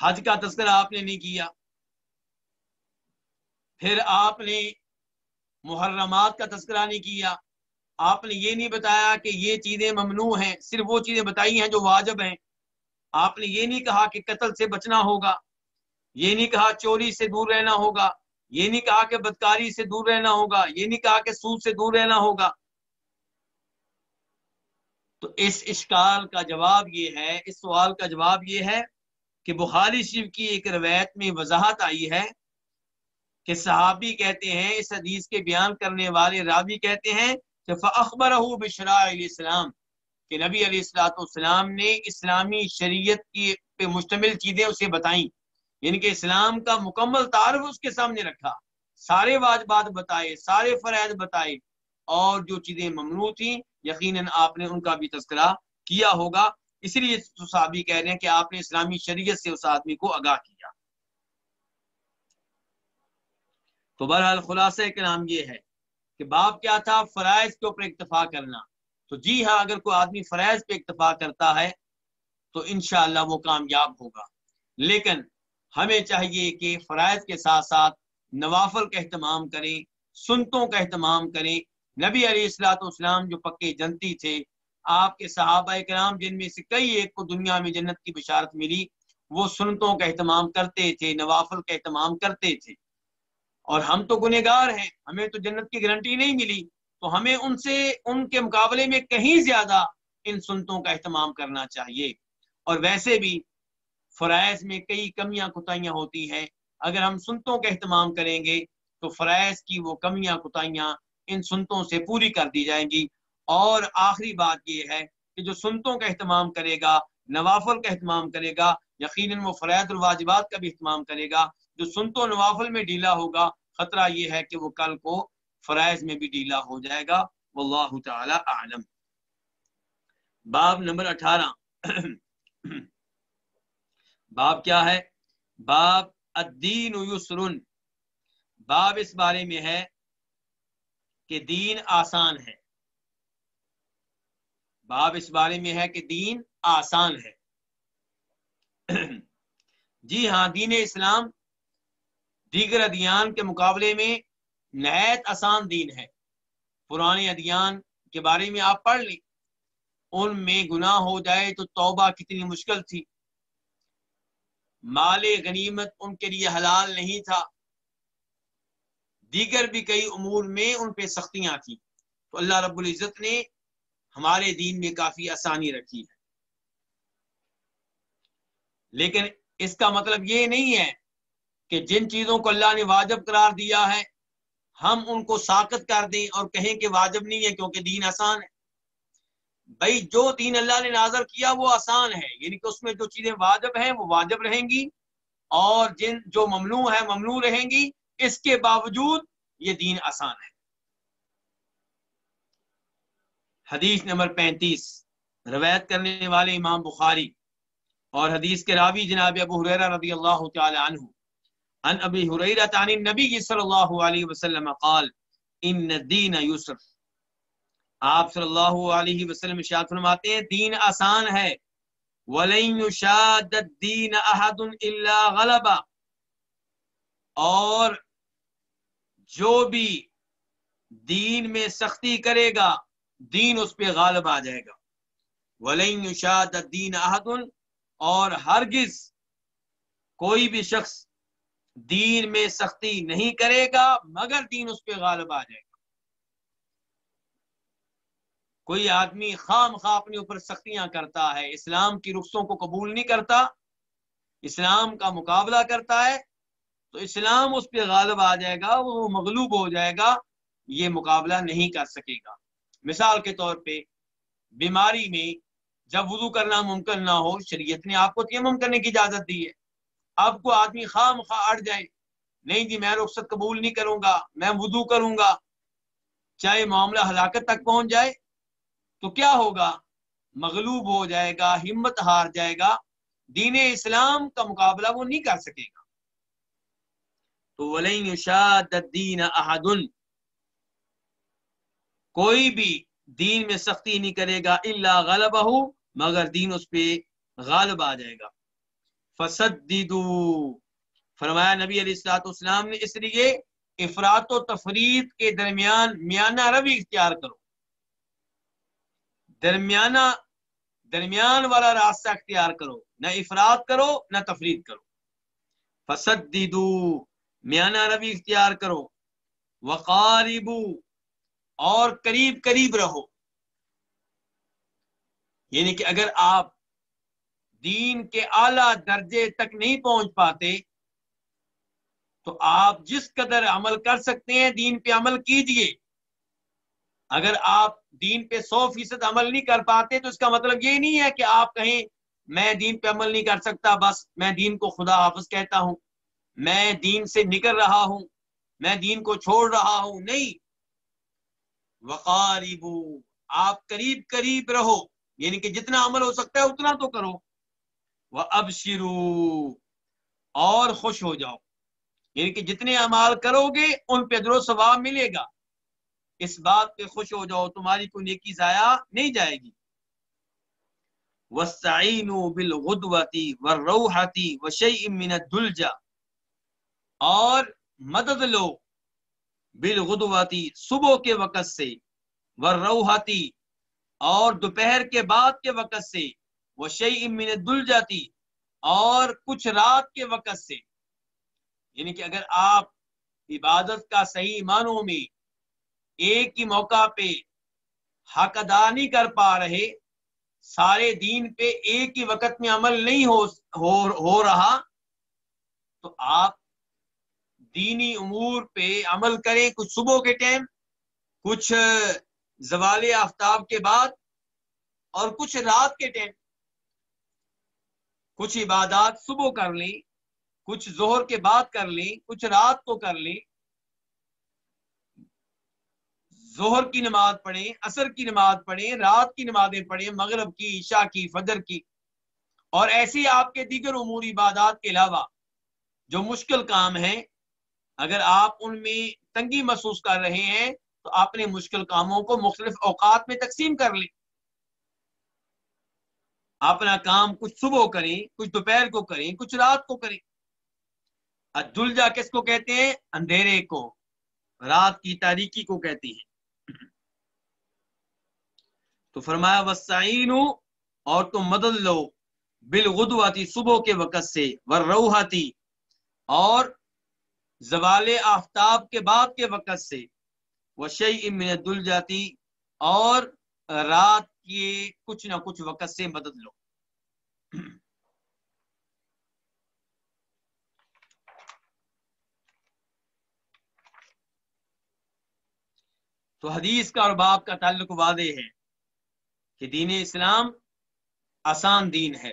حج کا تذکرہ آپ نے نہیں کیا۔ پھر آپ نے محرمات کا تذکرہ نہیں کیا۔ آپ نے یہ نہیں بتایا کہ یہ چیزیں ممنوع ہیں، صرف وہ چیزیں بتائی ہیں جو واجب ہیں۔ آپ نے یہ نہیں کہا کہ قتل سے بچنا ہوگا، یہ نہیں کہا چوری سے دور رہنا ہوگا، یہ نہیں کہا کہ بدکاری سے دور رہنا ہوگا، یہ نہیں کہا کہ سود سے دور رہنا ہوگا۔ تو اس اشکال کا جواب یہ ہے، اس سوال کا جواب یہ ہے کہ بخاری شریف کی ایک روایت میں وضاحت آئی ہے کہ صحابی کہتے ہیں، اس حدیث کے بیان کرنے والے راوی کہتے ہیں فخبر علیہ السلام کہ نبی علیہ السلاۃ والسلام نے اسلامی شریعت کی پہ مشتمل چیزیں اسے بتائیں۔ یعنی کہ اسلام کا مکمل تعارف اس کے سامنے رکھا۔ سارے واجبات بتائے، سارے فرائض بتائے اور جو چیزیں ممنوع تھیں، یقیناً آپ نے ان کا بھی تذکرہ کیا ہوگا۔ اسی لیے صحابی کہہ رہے ہیں کہ آپ نے اسلامی شریعت سے اس آدمی کو آگاہ کیا۔ تو بہرحال خلاصہ کے نام یہ ہے کہ باپ کیا تھا؟ فرائض کے اوپر اکتفا کرنا۔ تو جی ہاں اگر کوئی آدمی فرائض پہ اکتفا کرتا ہے تو انشاءاللہ وہ کامیاب ہوگا۔ لیکن ہمیں چاہیے کہ فرائض کے ساتھ ساتھ نوافل کا اہتمام کریں، سنتوں کا اہتمام کریں۔ نبی علیہ السلاۃ والسلام جو پکے جنتی تھے، آپ کے صحابہ کرام جن میں سے کئی ایک کو دنیا میں جنت کی بشارت ملی، وہ سنتوں کا اہتمام کرتے تھے، نوافل کا اہتمام کرتے تھے۔ اور ہم تو گنہگار ہیں، ہمیں تو جنت کی گارنٹی نہیں ملی۔ تو ہمیں ان سے، ان کے مقابلے میں کہیں زیادہ ان سنتوں کا اہتمام کرنا چاہیے۔ اور ویسے بھی فرائض میں کئی کمیاں کوتاہیاں ہوتی ہیں۔ اگر ہم سنتوں کا اہتمام کریں گے تو فرائض کی وہ کمیاں کوتاہیاں ان سنتوں سے پوری کر دی جائیں گی۔ اور آخری بات یہ ہے کہ جو سنتوں کا اہتمام کرے گا، نوافل کا اہتمام کرے گا، یقیناً وہ فرائض الواجبات کا بھی اہتمام کرے گا۔ جو سنتوں نوافل میں ڈھیلا ہوگا، خطرہ یہ ہے کہ وہ کل کو فرائض میں بھی ڈھیلا ہو جائے گا۔ واللہ تعالی اعلم۔ باب نمبر اٹھارہ۔ باب کیا ہے؟ باب الدین یسرن۔ باب اس بارے میں ہے کہ دین آسان ہے۔ باب اس بارے میں ہے کہ دین آسان ہے۔ جی ہاں دین اسلام دیگر ادیان کے مقابلے میں نہایت آسان دین ہے۔ پرانے ادیان کے بارے میں آپ پڑھ لیں۔ ان میں گناہ ہو جائے تو توبہ کتنی مشکل تھی۔ مال غنیمت ان کے لیے حلال نہیں تھا۔ دیگر بھی کئی امور میں ان پہ سختیاں تھیں۔ تو اللہ رب العزت نے ہمارے دین میں کافی آسانی رکھی ہے۔ لیکن اس کا مطلب یہ نہیں ہے کہ جن چیزوں کو اللہ نے واجب قرار دیا ہے، ہم ان کو ساکت کر دیں اور کہیں کہ واجب نہیں ہے کیونکہ دین آسان ہے۔ بھائی، جو دین اللہ نے نازر کیا وہ آسان ہے یعنی کہ اس میں جو چیزیں واجب ہیں وہ واجب رہیں گی اور جن جو ممنوع ہے ممنوع رہیں گی، اس کے باوجود یہ دین آسان ہے۔ حدیث نمبر پینتیس، روایت کرنے والے امام بخاری اور حدیث کے راوی جناب ابو حریرہ رضی اللہ تعالی عنہ۔ عن ابی حریرہ عن النبی صلی اللہ علیہ وسلم قال، ان الدین یسر. آپ صلی اللہ علیہ وسلم اشارت فرماتے ہیں، دین آسان ہے۔ وَلَن يُشَادَ الدِّينَ أَحَدٌ إِلَّا غَلَبَ اور جو بھی دین میں سختی کرے گا، دین اس پہ غالب آ جائے گا۔ وَلَن يُشَادَ الدِّينَ أَحَدٌ اور ہرگز کوئی بھی شخص دین میں سختی نہیں کرے گا، مگر دین اس پہ غالب آ جائے گا۔ کوئی آدمی خام خواہ اپنے اوپر سختیاں کرتا ہے، اسلام کی رخصوں کو قبول نہیں کرتا، اسلام کا مقابلہ کرتا ہے، تو اسلام اس پہ غالب آ جائے گا، وہ مغلوب ہو جائے گا، یہ مقابلہ نہیں کر سکے گا۔ مثال کے طور پہ، بیماری میں جب وضو کرنا ممکن نہ ہو، شریعت نے آپ کو تیمم کرنے کی اجازت دی ہے۔ اب کو آدمی خواہ مخواہ اڑ جائے۔ نہیں جی میں رخصت قبول نہیں کروں گا، میں وضو کروں گا۔ چاہے معاملہ ہلاکت تک پہنچ جائے تو کیا ہوگا؟ مغلوب ہو جائے گا، ہمت ہار جائے گا۔ دین اسلام کا مقابلہ وہ نہیں کر سکے گا۔ تو کوئی بھی دین میں سختی نہیں کرے گا اللہ غلب ہو مگر دین اس پہ غالب آ جائے گا۔ فسد فرمایا نبی علیہ السلاط اسلام نے اس لیے افراد و تفرید کے درمیان میانہ روی اختیار کرو۔ درمیانہ، درمیان والا راستہ اختیار کرو۔ نہ افراد کرو، نہ تفرید کرو۔ فسد میانہ روی اختیار کرو۔ وقاربو، اور قریب قریب رہو۔ یعنی کہ اگر آپ دین کے اعلی درجے تک نہیں پہنچ پاتے، تو آپ جس قدر عمل کر سکتے ہیں، دین پہ عمل کیجیے۔ اگر آپ دین پہ سو فیصد عمل نہیں کر پاتے، تو اس کا مطلب یہ نہیں ہے کہ آپ کہیں، میں دین پہ عمل نہیں کر سکتا، بس میں دین کو خدا حافظ کہتا ہوں۔ میں دین سے نکل رہا ہوں، میں دین کو چھوڑ رہا ہوں، نہیں۔ وقاربو، آپ قریب قریب رہو یعنی کہ جتنا عمل ہو سکتا ہے، اتنا تو کرو۔ وہ اب اور خوش ہو جاؤ۔ یعنی کہ جتنے عمال کرو گے، ان پہ درو ثواب ملے گا۔ اس بات پہ خوش ہو جاؤ، تمہاری کوئی نیکی ضائع نہیں جائے گی۔ اور مدد لو بالغدواتی صبح کے وقت سے۔ والروحاتی اور دوپہر کے بعد کے وقت سے۔ وہ شعی من دل جاتی اور کچھ رات کے وقت سے۔ یعنی کہ اگر آپ عبادت کا صحیح معنوں میں ایک ہی موقع پہ حق ادا نہیں کر پا رہے سارے دین پہ ایک ہی وقت میں عمل نہیں ہو ہو, ہو رہا تو آپ دینی امور پہ عمل کریں۔ کچھ صبح کے ٹائم کچھ زوال آفتاب کے بعد اور کچھ رات کے ٹائم۔ کچھ عبادات صبح کر لیں، کچھ زہر کے بعد کر لیں، کچھ رات کو کر لیں۔ ظہر کی نماز پڑھیں، عصر کی نماز پڑھیں، رات کی نمازیں پڑھیں، مغرب کی، عشاء کی، فجر کی۔ اور ایسی آپ کے دیگر امور عبادات کے علاوہ جو مشکل کام ہیں، اگر آپ ان میں تنگی محسوس کر رہے ہیں، تو اپنے مشکل کاموں کو مختلف اوقات میں تقسیم کر لیں۔ اپنا کام کچھ صبح کریں، کچھ دوپہر کو کریں، کچھ رات کو کریں۔ دلجا کس کو کہتے ہیں؟ اندھیرے کو۔ رات کی تاریکی کو کہتی ہیں۔ تو فرمایا وسعین اور تم مدد لو۔ بالغدواتی صبح کے وقت سے۔ ور اور زوال آفتاب کے بعد کے وقت سے۔ وشی من دل جاتی اور رات کے کچھ نہ کچھ وقت سے مدد لو۔ تو حدیث کا اور باپ کا تعلق واضح ہے کہ دین اسلام آسان دین ہے،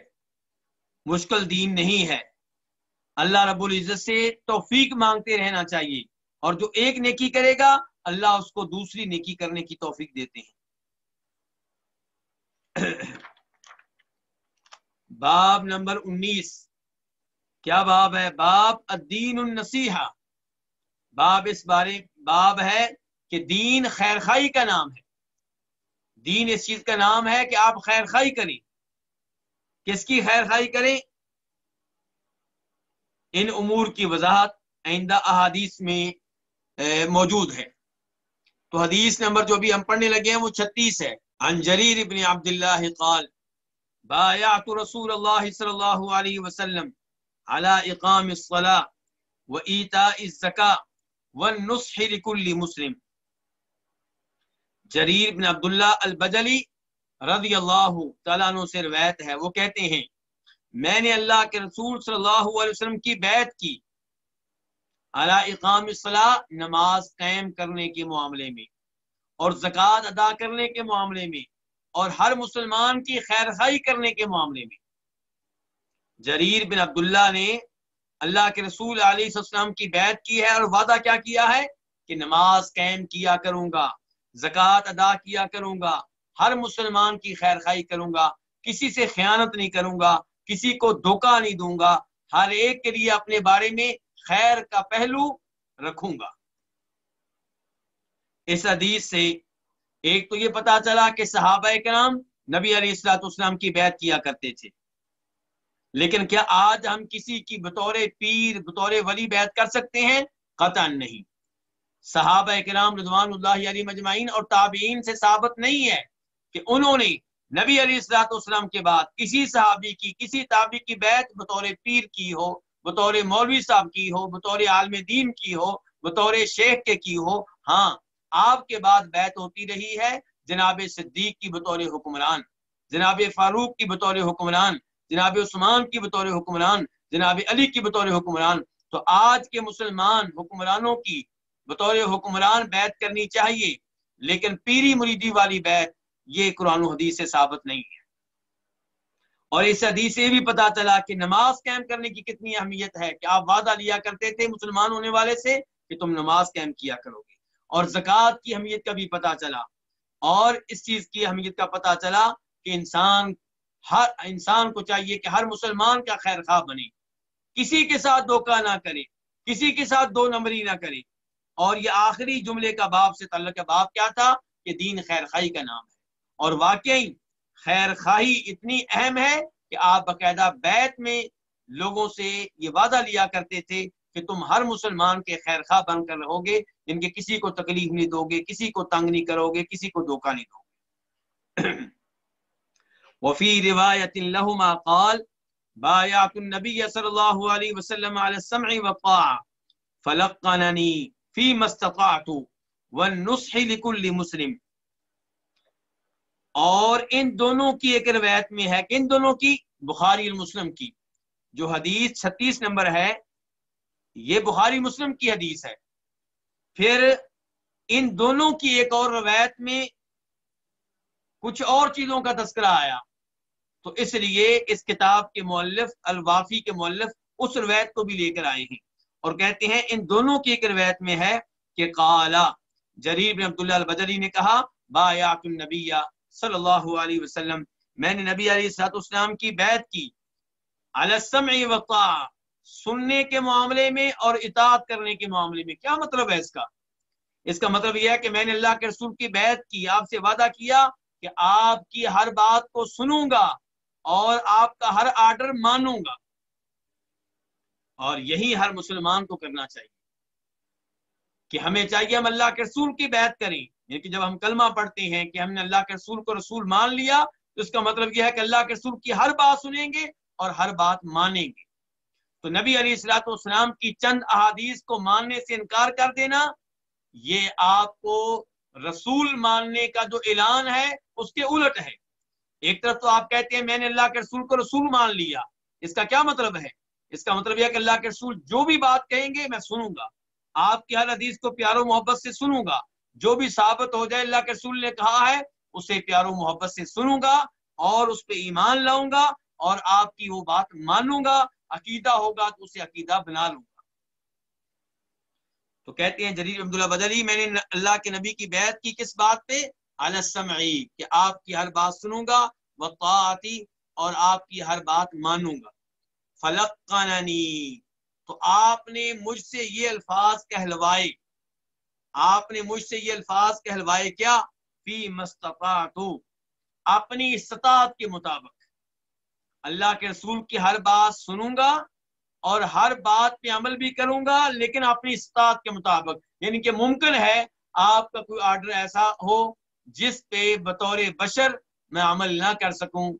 مشکل دین نہیں ہے۔ اللہ رب العزت سے توفیق مانگتے رہنا چاہیے اور جو ایک نیکی کرے گا، اللہ اس کو دوسری نیکی کرنے کی توفیق دیتے ہیں۔ باب نمبر انیس۔ کیا باب ہے؟ باب الدین النصیحہ۔ باب اس بارے، باب ہے کہ دین خیر خائی کا نام ہے۔ دین اس چیز کا نام ہے کہ آپ خیر خائی کریں۔ کس کی خیر خائی کریں؟ ان امور کی وضاحت آئندہ احادیث میں موجود ہے۔ تو حدیث نمبر جو بھی ہم پڑھنے لگے ہیں وہ چھتیس ہے۔ عن جریر ابن عبداللہ قال بایعت رسول اللہ صلی اللہ علیہ وسلم على اقام الصلاة وإيتاء الزكاة والنصح لكل مسلم. جریر بن عبداللہ البجلی رضی اللہ تعالیٰ عنہ سے روایت ہے، وہ کہتے ہیں، میں نے اللہ کے رسول صلی اللہ علیہ وسلم کی بیعت کی علی اقام الصلاح نماز قائم کرنے کے معاملے میں۔ اور زکوٰۃ ادا کرنے کے معاملے میں اور ہر مسلمان کی خیر خائی کرنے کے معاملے میں۔ جریر بن عبداللہ نے اللہ کے رسول علیہ السلام کی بیعت کی ہے اور وعدہ کیا کیا ہے؟ کہ نماز قائم کیا کروں گا، زکوٰۃ ادا کیا کروں گا، ہر مسلمان کی خیر خائی کروں گا، کسی سے خیانت نہیں کروں گا، کسی کو دھوکہ نہیں دوں گا، ہر ایک کے لیے اپنے بارے میں خیر کا پہلو رکھوں گا۔ اس حدیث سے ایک تو یہ پتا چلا کہ صحابہ کرام نبی علیہ السلاۃ اسلام کی بیعت کیا کرتے تھے۔ لیکن کیا آج ہم کسی کی بطور پیر، بطور ولی بیعت کر سکتے ہیں؟ قطعا نہیں۔ صحابہ کرام رضوان اللہ علی مجمعین اور تابعین سے ثابت نہیں ہے کہ انہوں نے نبی علیہ السلاۃ والسلام کے بعد کسی صحابی کی، کسی تابی کی بیعت بطور پیر کی ہو، بطور مولوی صاحب کی ہو، بطور عالم دین کی ہو، بطور شیخ کے کی ہو۔ ہاں آپ کے بعد بیعت ہوتی رہی ہے، جناب صدیق کی بطور حکمران، جناب فاروق کی بطور حکمران، جناب عثمان کی بطور حکمران، جناب علی کی بطور حکمران۔ تو آج کے مسلمان حکمرانوں کی بطور حکمران بیعت کرنی چاہیے، لیکن پیری مریدی والی بیعت یہ قرآن و حدیث سے ثابت نہیں ہے۔ اور اس حدیث سے بھی پتا چلا کہ نماز قائم کرنے کی کتنی اہمیت ہے، کہ آپ وعدہ لیا کرتے تھے مسلمان ہونے والے سے کہ تم نماز قائم کیا کرو گے۔ اور زکوٰۃ کی اہمیت کا بھی پتا چلا۔ اور اس چیز کی اہمیت کا پتا چلا کہ انسان ہر انسان کو چاہیے کہ ہر مسلمان کا خیر خواہ بنے۔ کسی کے ساتھ دھوکہ نہ کرے، کسی کے ساتھ دو نمبری نہ کرے۔ اور یہ آخری جملے کا باب سے تعلق باب کیا تھا؟ کہ دین خیر خائی کا نام ہے۔ اور واقعی خیر خواہی اتنی اہم ہے کہ آپ باقاعدہ بیت میں لوگوں سے یہ وعدہ لیا کرتے تھے کہ تم ہر مسلمان کے خیر خواہ بن کر رہو گے ان کے کسی کو تکلیف نہیں دو گے کسی کو تنگ نہیں کرو گے کسی کو دھوکہ نہیں دو گے وفی روایت لہما قال، بایات النبی صلی اللہ علیہ وسلم علی السمع والطاعة فلقننی فی مستطاعت والنصح لکل مسلم۔ اور ان دونوں کی ایک روایت میں ہے کہ ان دونوں کی بخاری المسلم کی، جو حدیث چھتیس نمبر ہے یہ بخاری مسلم کی حدیث ہے۔ پھر ان دونوں کی ایک اور روایت میں کچھ اور چیزوں کا تذکرہ آیا۔ تو اس لیے اس کتاب کے مؤلف الوافی کے مؤلف اس روایت کو بھی لے کر آئے ہیں۔ اور کہتے ہیں، ان دونوں کی ایک روایت میں ہے کہ قالا جریر بن عبداللہ البجری نے کہا بایات النبیہ صلی اللہ علیہ وسلم، میں نے نبی علیہ السلاط اسلام کی بیعت کی۔ السمع وقع سننے کے معاملے میں اور اطاعت کرنے کے معاملے میں، کیا مطلب ہے اس کا؟ اس کا مطلب یہ ہے کہ میں نے اللہ کے رسول کی بیعت کی، آپ سے وعدہ کیا کہ آپ کی ہر بات کو سنوں گا اور آپ کا ہر آرڈر مانوں گا۔ اور یہی ہر مسلمان کو کرنا چاہیے کہ ہمیں چاہیے ہم اللہ کے رسول کی بیعت کریں۔ یعنی کہ جب ہم کلمہ پڑھتے ہیں کہ ہم نے اللہ کے رسول کو رسول مان لیا، تو اس کا مطلب یہ ہے کہ اللہ کے رسول کی ہر بات سنیں گے اور ہر بات مانیں گے۔ تو نبی علیہ السلاۃ والسلام کی چند احادیث کو ماننے سے انکار کر دینا، یہ آپ کو رسول ماننے کا جو اعلان ہے، اس کے الٹ ہے۔ ایک طرف تو آپ کہتے ہیں میں نے اللہ کے رسول کو رسول مان لیا، اس کا کیا مطلب ہے؟ اس کا مطلب یہ کہ اللہ کے رسول جو بھی بات کہیں گے میں سنوں گا۔ آپ کی ہر حدیث کو پیار و محبت سے سنوں گا۔ جو بھی ثابت ہو جائے اللہ کے رسول نے کہا ہے، اسے پیار و محبت سے سنوں گا اور اس پہ ایمان لاؤں گا اور آپ کی وہ بات مانوں گا۔ عقیدہ ہوگا تو اسے عقیدہ بنا لوں گا۔ تو کہتے ہیں جریر عبداللہ بدلی میں نے اللہ کے نبی کی بیعت کی کس بات پہ؟ السمعی، کہ آپ کی ہر بات سنوں گا، وطاعتی، اور آپ کی ہر بات مانوں گا۔ فلقننی، تو آپ نے مجھ سے یہ الفاظ کہلوائے۔ آپ نے مجھ سے یہ الفاظ کہلوائے کیا؟ فی مستطاعت اپنی استطاعت کے مطابق۔ اللہ کے رسول کی ہر بات سنوں گا اور ہر بات پہ عمل بھی کروں گا، لیکن اپنی استاد کے مطابق۔ یعنی کہ ممکن ہے آپ کا کوئی آرڈر ایسا ہو جس پہ بطور بشر میں عمل نہ کر سکوں۔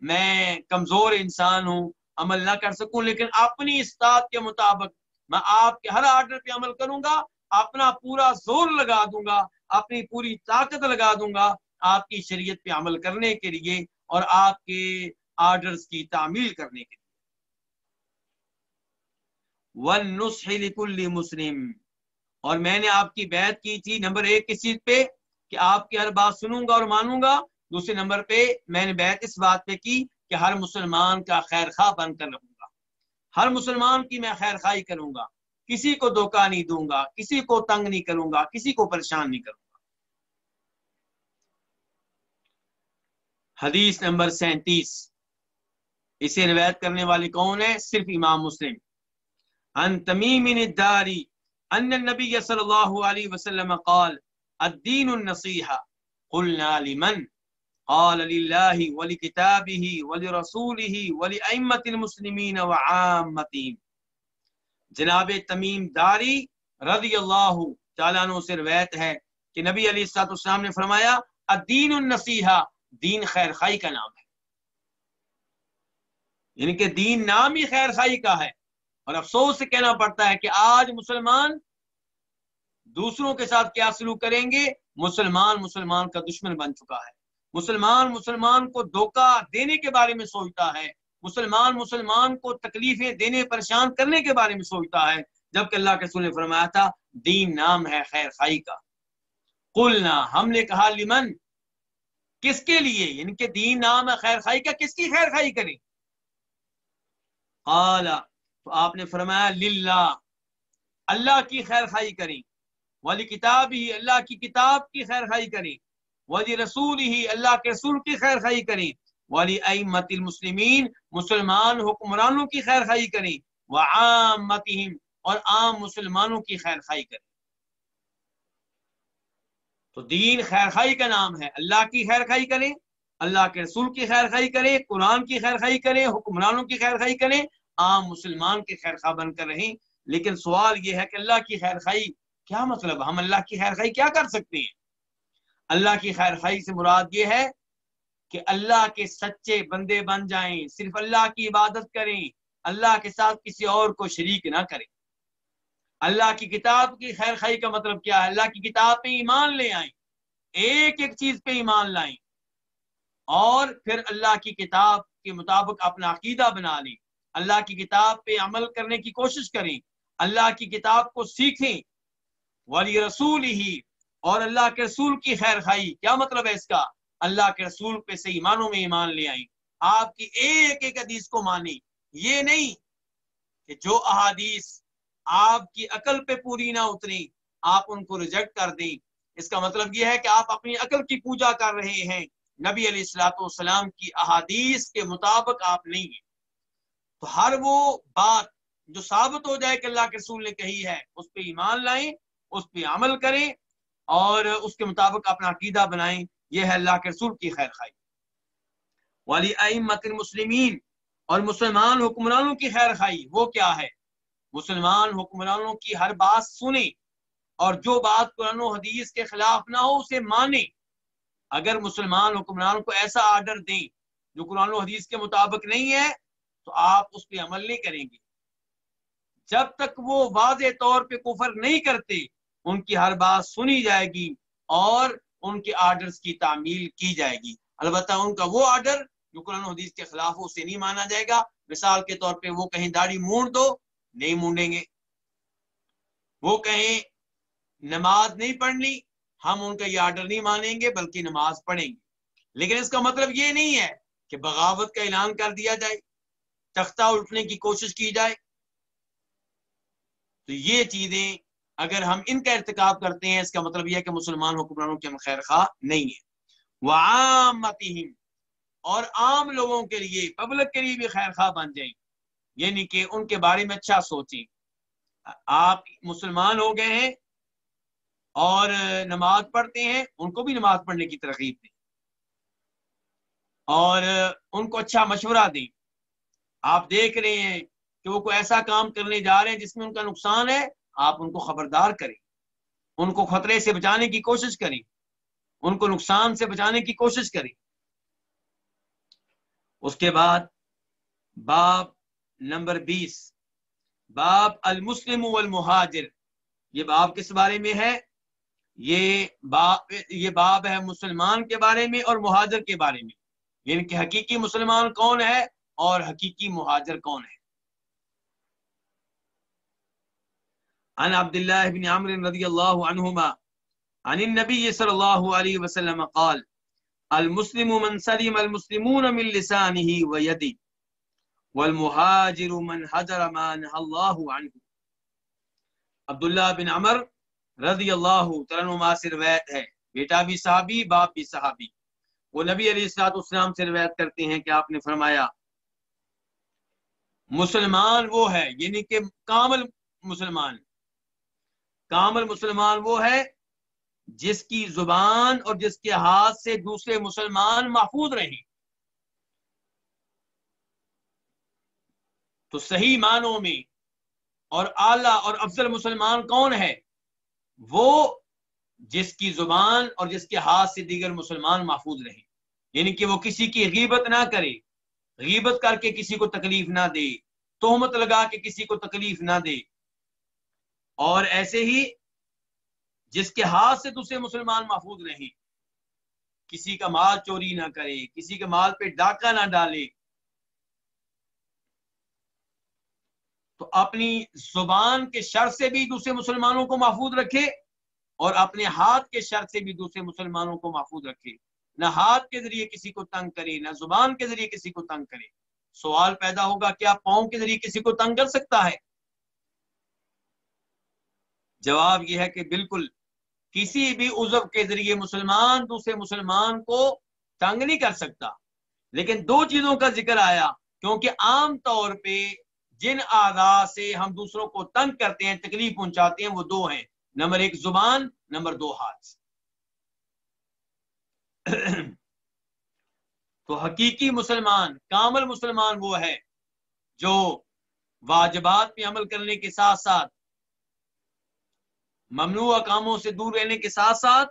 میں کمزور انسان ہوں، عمل نہ کر سکوں، لیکن اپنی استاد کے مطابق میں آپ کے ہر آرڈر پہ عمل کروں گا، اپنا پورا زور لگا دوں گا، اپنی پوری طاقت لگا دوں گا آپ کی شریعت پہ عمل کرنے کے لیے اور آپ کے آرڈرز کی تعمیل کرنے کے لیے۔ لکل مسلم۔ اور میں نے آپ کی بیعت کی تھی نمبر ایک کس چیز پہ کہ آپ کی ہر بات سنوں گا اور مانوں گا۔ دوسرے نمبر پہ میں نے بیعت اس بات پہ کی کہ ہر مسلمان کا خیر خواہ بن کر رہوں گا۔ ہر مسلمان کی میں خیر خواہی کروں گا۔ کسی کو دھوکہ نہیں دوں گا، کسی کو تنگ نہیں کروں گا، کسی کو پریشان نہیں کروں گا۔ حدیث نمبر سینتیس۔ اسے روایت کرنے والی کون ہے صرف امام مسلم۔ ان تمیم الداری ان النبی صلی اللہ علیہ وسلم قال، الدین النصیحہ۔ قلنا لمن؟ قال للہ ولکتابہ ولرسولہ ولئمت المسلمین وعامتین۔ جناب تمیم داری رضی اللہ تعالیٰ عنہ سے روایت ہے کہ نبی علیہ السلام نے فرمایا، الدین النصیحہ، دین خیر خائی کا نام ہے۔ یعنی کہ دین نام ہی خیر خائی کا ہے۔ اور افسوس سے کہنا پڑتا ہے کہ آج مسلمان دوسروں کے ساتھ کیا سلوک کریں گے؟ مسلمان مسلمان کا دشمن بن چکا ہے۔ مسلمان مسلمان کو دھوکہ دینے کے بارے میں سوچتا ہے۔ مسلمان مسلمان کو تکلیفیں دینے، پریشان کرنے کے بارے میں سوچتا ہے۔ جبکہ اللہ کے نے فرمایا تھا، دین نام ہے خیر خائی کا۔ قلنا، ہم نے کہا، لمن؟ کس کے لیے؟ یعنی کہ دین نام ہے خیر خائی کا، کس کی خیر خائی کریں؟ قال تو آپ نے فرمایا، للہ، اللہ کی خیر خائی کریں۔ والی کتاب ہی اللہ کی کتاب کی خیر خائی کریں۔ والی رسول ہی اللہ کے رسول کی خیر خائی کریں۔ والی امت المسلمین مسلمان حکمرانوں کی خیر خائی کریں۔ وہ اور عام مسلمانوں کی خیر خائی کریں۔ تو دین خیر خائی کا نام ہے، اللہ کی خیر خائی کریں۔ اللہ کے رسول کی خیر خائی کریں قرآن کی خیر خائی کریں حکمرانوں کی خیر خائی کریں عام مسلمان کے خیر خواہ بن کر رہیں۔ لیکن سوال یہ ہے کہ اللہ کی خیر خائی کیا مطلب؟ ہم اللہ کی خیر خائی کیا کر سکتے ہیں؟ اللہ کی خیر خائی سے مراد یہ ہے کہ اللہ کے سچے بندے بن جائیں، صرف اللہ کی عبادت کریں، اللہ کے ساتھ کسی اور کو شریک نہ کریں۔ اللہ کی کتاب کی خیر خائی کا مطلب کیا ہے؟ اللہ کی کتاب پہ ایمان لے آئیں، ایک ایک چیز پہ ایمان لائیں۔ اور پھر اللہ کی کتاب کے مطابق اپنا عقیدہ بنا لیں۔ اللہ کی کتاب پہ عمل کرنے کی کوشش کریں۔ اللہ کی کتاب کو سیکھیں۔ ولی رسول ہی اور اللہ کے رسول کی خیر خائی کیا مطلب ہے اس کا؟ اللہ کے رسول پہ سے ایمانوں میں ایمان لے آئیں۔ آپ کی ایک ایک حدیث کو مانی یہ نہیں کہ جو احادیث آپ کی عقل پہ پوری نہ اتری آپ ان کو ریجیکٹ کر دیں۔ اس کا مطلب یہ ہے کہ آپ اپنی عقل کی پوجا کر رہے ہیں۔ نبی علیہ السلاۃ والسلام کی احادیث کے مطابق آپ نہیں ہیں۔ تو ہر وہ بات جو ثابت ہو جائے کہ اللہ کے رسول نے کہی ہے، اس پہ ایمان لائیں، اس پہ عمل کریں اور اس کے مطابق اپنا عقیدہ بنائیں، یہ ہے اللہ کے رسول کی خیر خائی والی امت المسلمین اور مسلمان حکمرانوں کی خیر خائی وہ کیا ہے؟ مسلمان حکمرانوں کی ہر بات سنیں اور جو بات قرآن و حدیث کے خلاف نہ ہو، اسے مانیں۔ اگر مسلمان حکمران کو ایسا آرڈر دیں جو قرآن و حدیث کے مطابق نہیں ہے، تو آپ اس پہ عمل نہیں کریں گے۔ جب تک وہ واضح طور پہ کفر نہیں کرتے، ان کی ہر بات سنی جائے گی اور ان کے آرڈرز کی تعمیل کی جائے گی۔ البتہ ان کا وہ آرڈر جو قرآن و حدیث کے خلاف اسے نہیں مانا جائے گا۔ مثال کے طور پہ وہ کہیں داڑھی مونڈ دو، نہیں مونڈیں گے۔ وہ کہیں نماز نہیں پڑھنی ہم ان کا یہ آرڈر نہیں مانیں گے بلکہ نماز پڑھیں گے۔ لیکن اس کا مطلب یہ نہیں ہے کہ بغاوت کا اعلان کر دیا جائے، تختہ الٹنے کی کوشش کی جائے۔ تو یہ چیزیں اگر ہم ان کا ارتکاب کرتے ہیں، اس کا مطلب یہ ہے کہ مسلمان حکمرانوں کے ہم خیر خواہ نہیں ہے اور عام لوگوں کے لیے پبلک کے لیے بھی خیر خواہ بن جائیں۔ یعنی کہ ان کے بارے میں اچھا سوچیں۔ آپ مسلمان ہو گئے ہیں اور نماز پڑھتے ہیں، ان کو بھی نماز پڑھنے کی ترغیب دیں۔ اور ان کو اچھا مشورہ دیں۔ آپ دیکھ رہے ہیں کہ وہ کوئی ایسا کام کرنے جا رہے ہیں جس میں ان کا نقصان ہے، آپ ان کو خبردار کریں۔ ان کو خطرے سے بچانے کی کوشش کریں۔ ان کو نقصان سے بچانے کی کوشش کریں۔ اس کے بعد، باب نمبر بیس۔ باب المسلم والمہاجر۔ یہ باب کس بارے میں ہے؟ یہ باب یہ باب ہے مسلمان کے بارے میں اور مہاجر کے بارے میں۔ یعنی کہ حقیقی مسلمان کون ہے اور حقیقی مہاجر کون ہے۔ عن عبد الله بن عمرو رضي الله عنهما عن النبي صلى الله عليه وسلم قال، المسلم من سلم المسلمون من لسانه ويده، والمهاجر من هجر ما نهى الله عنه۔ عبداللہ بن عمر رضی اللہ عنہ سے روایت ہے۔ بیٹا بھی صحابی، باپ بھی صحابی۔ وہ نبی علیہ السلاط اسلام سے روایت کرتے ہیں کہ آپ نے فرمایا، مسلمان وہ ہے یعنی کہ کامل مسلمان۔ کامل مسلمان وہ ہے جس کی زبان اور جس کے ہاتھ سے دوسرے مسلمان محفوظ رہیں۔ تو صحیح معنوں میں اور اعلی اور افضل مسلمان کون ہے؟ وہ جس کی زبان اور جس کے ہاتھ سے دیگر مسلمان محفوظ رہیں۔ یعنی کہ وہ کسی کی غیبت نہ کرے، غیبت کر کے کسی کو تکلیف نہ دے، تہمت لگا کے کسی کو تکلیف نہ دے۔ اور ایسے ہی جس کے ہاتھ سے دوسرے مسلمان محفوظ نہیں کسی کا مال چوری نہ کرے، کسی کے مال پہ ڈاکہ نہ ڈالے تو اپنی زبان کے شر سے بھی دوسرے مسلمانوں کو محفوظ رکھے اور اپنے ہاتھ کے شر سے بھی دوسرے مسلمانوں کو محفوظ رکھے۔ نہ ہاتھ کے ذریعے کسی کو تنگ کرے، نہ زبان کے ذریعے کسی کو تنگ کرے۔ سوال پیدا ہوگا، کیا پاؤں کے ذریعے کسی کو تنگ کر سکتا ہے؟ جواب یہ ہے کہ بالکل، کسی بھی عزب کے ذریعے مسلمان دوسرے مسلمان کو تنگ نہیں کر سکتا۔ لیکن دو چیزوں کا ذکر آیا، کیونکہ عام طور پہ جن آغاز سے ہم دوسروں کو تنگ کرتے ہیں، تکلیف پہنچاتے ہیں، وہ دو ہیں۔ نمبر ایک زبان، نمبر دو ہاتھ۔ تو حقیقی مسلمان، کامل مسلمان وہ ہے جو واجبات پہ عمل کرنے کے ساتھ ساتھ، ممنوع کاموں سے دور رہنے کے ساتھ ساتھ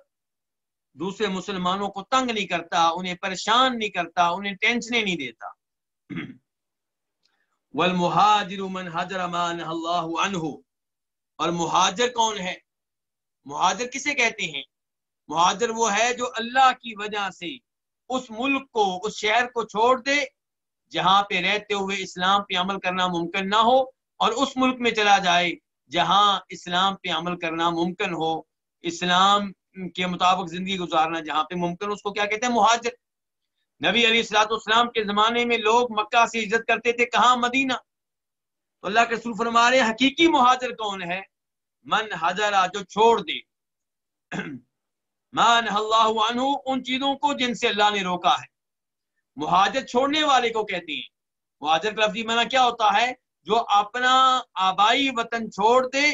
دوسرے مسلمانوں کو تنگ نہیں کرتا، انہیں پریشان نہیں کرتا، انہیں ٹینشن نہیں دیتا۔ والمہاجر من حجر مان اللہ عنہ۔ اور مہاجر کون ہے؟ مہاجر کسے کہتے ہیں؟ مہاجر وہ ہے جو اللہ کی وجہ سے اس ملک کو، اس شہر کو چھوڑ دے، جہاں پہ رہتے ہوئے اسلام پہ عمل کرنا ممکن نہ ہو اور اس ملک میں چلا جائے جہاں اسلام پہ عمل کرنا ممکن ہو۔ اسلام کے مطابق زندگی گزارنا جہاں پہ ممکن، اس کو کیا کہتے ہیں؟ مہاجر۔ نبی علی السلاط اسلام کے زمانے میں لوگ مکہ سے عزت کرتے تھے، کہاں؟ مدینہ۔ تو اللہ کے سلف فرما رہے حقیقی مہاجر کون ہے؟ من حجرا، جو چھوڑ دے۔ من اللہ عنہ، ان چیزوں کو جن سے اللہ نے روکا ہے۔ مہاجر چھوڑنے والے کو کہتے ہیں۔ مہاجر کا لفظی معنی کیا ہوتا ہے؟ جو اپنا آبائی وطن چھوڑ دے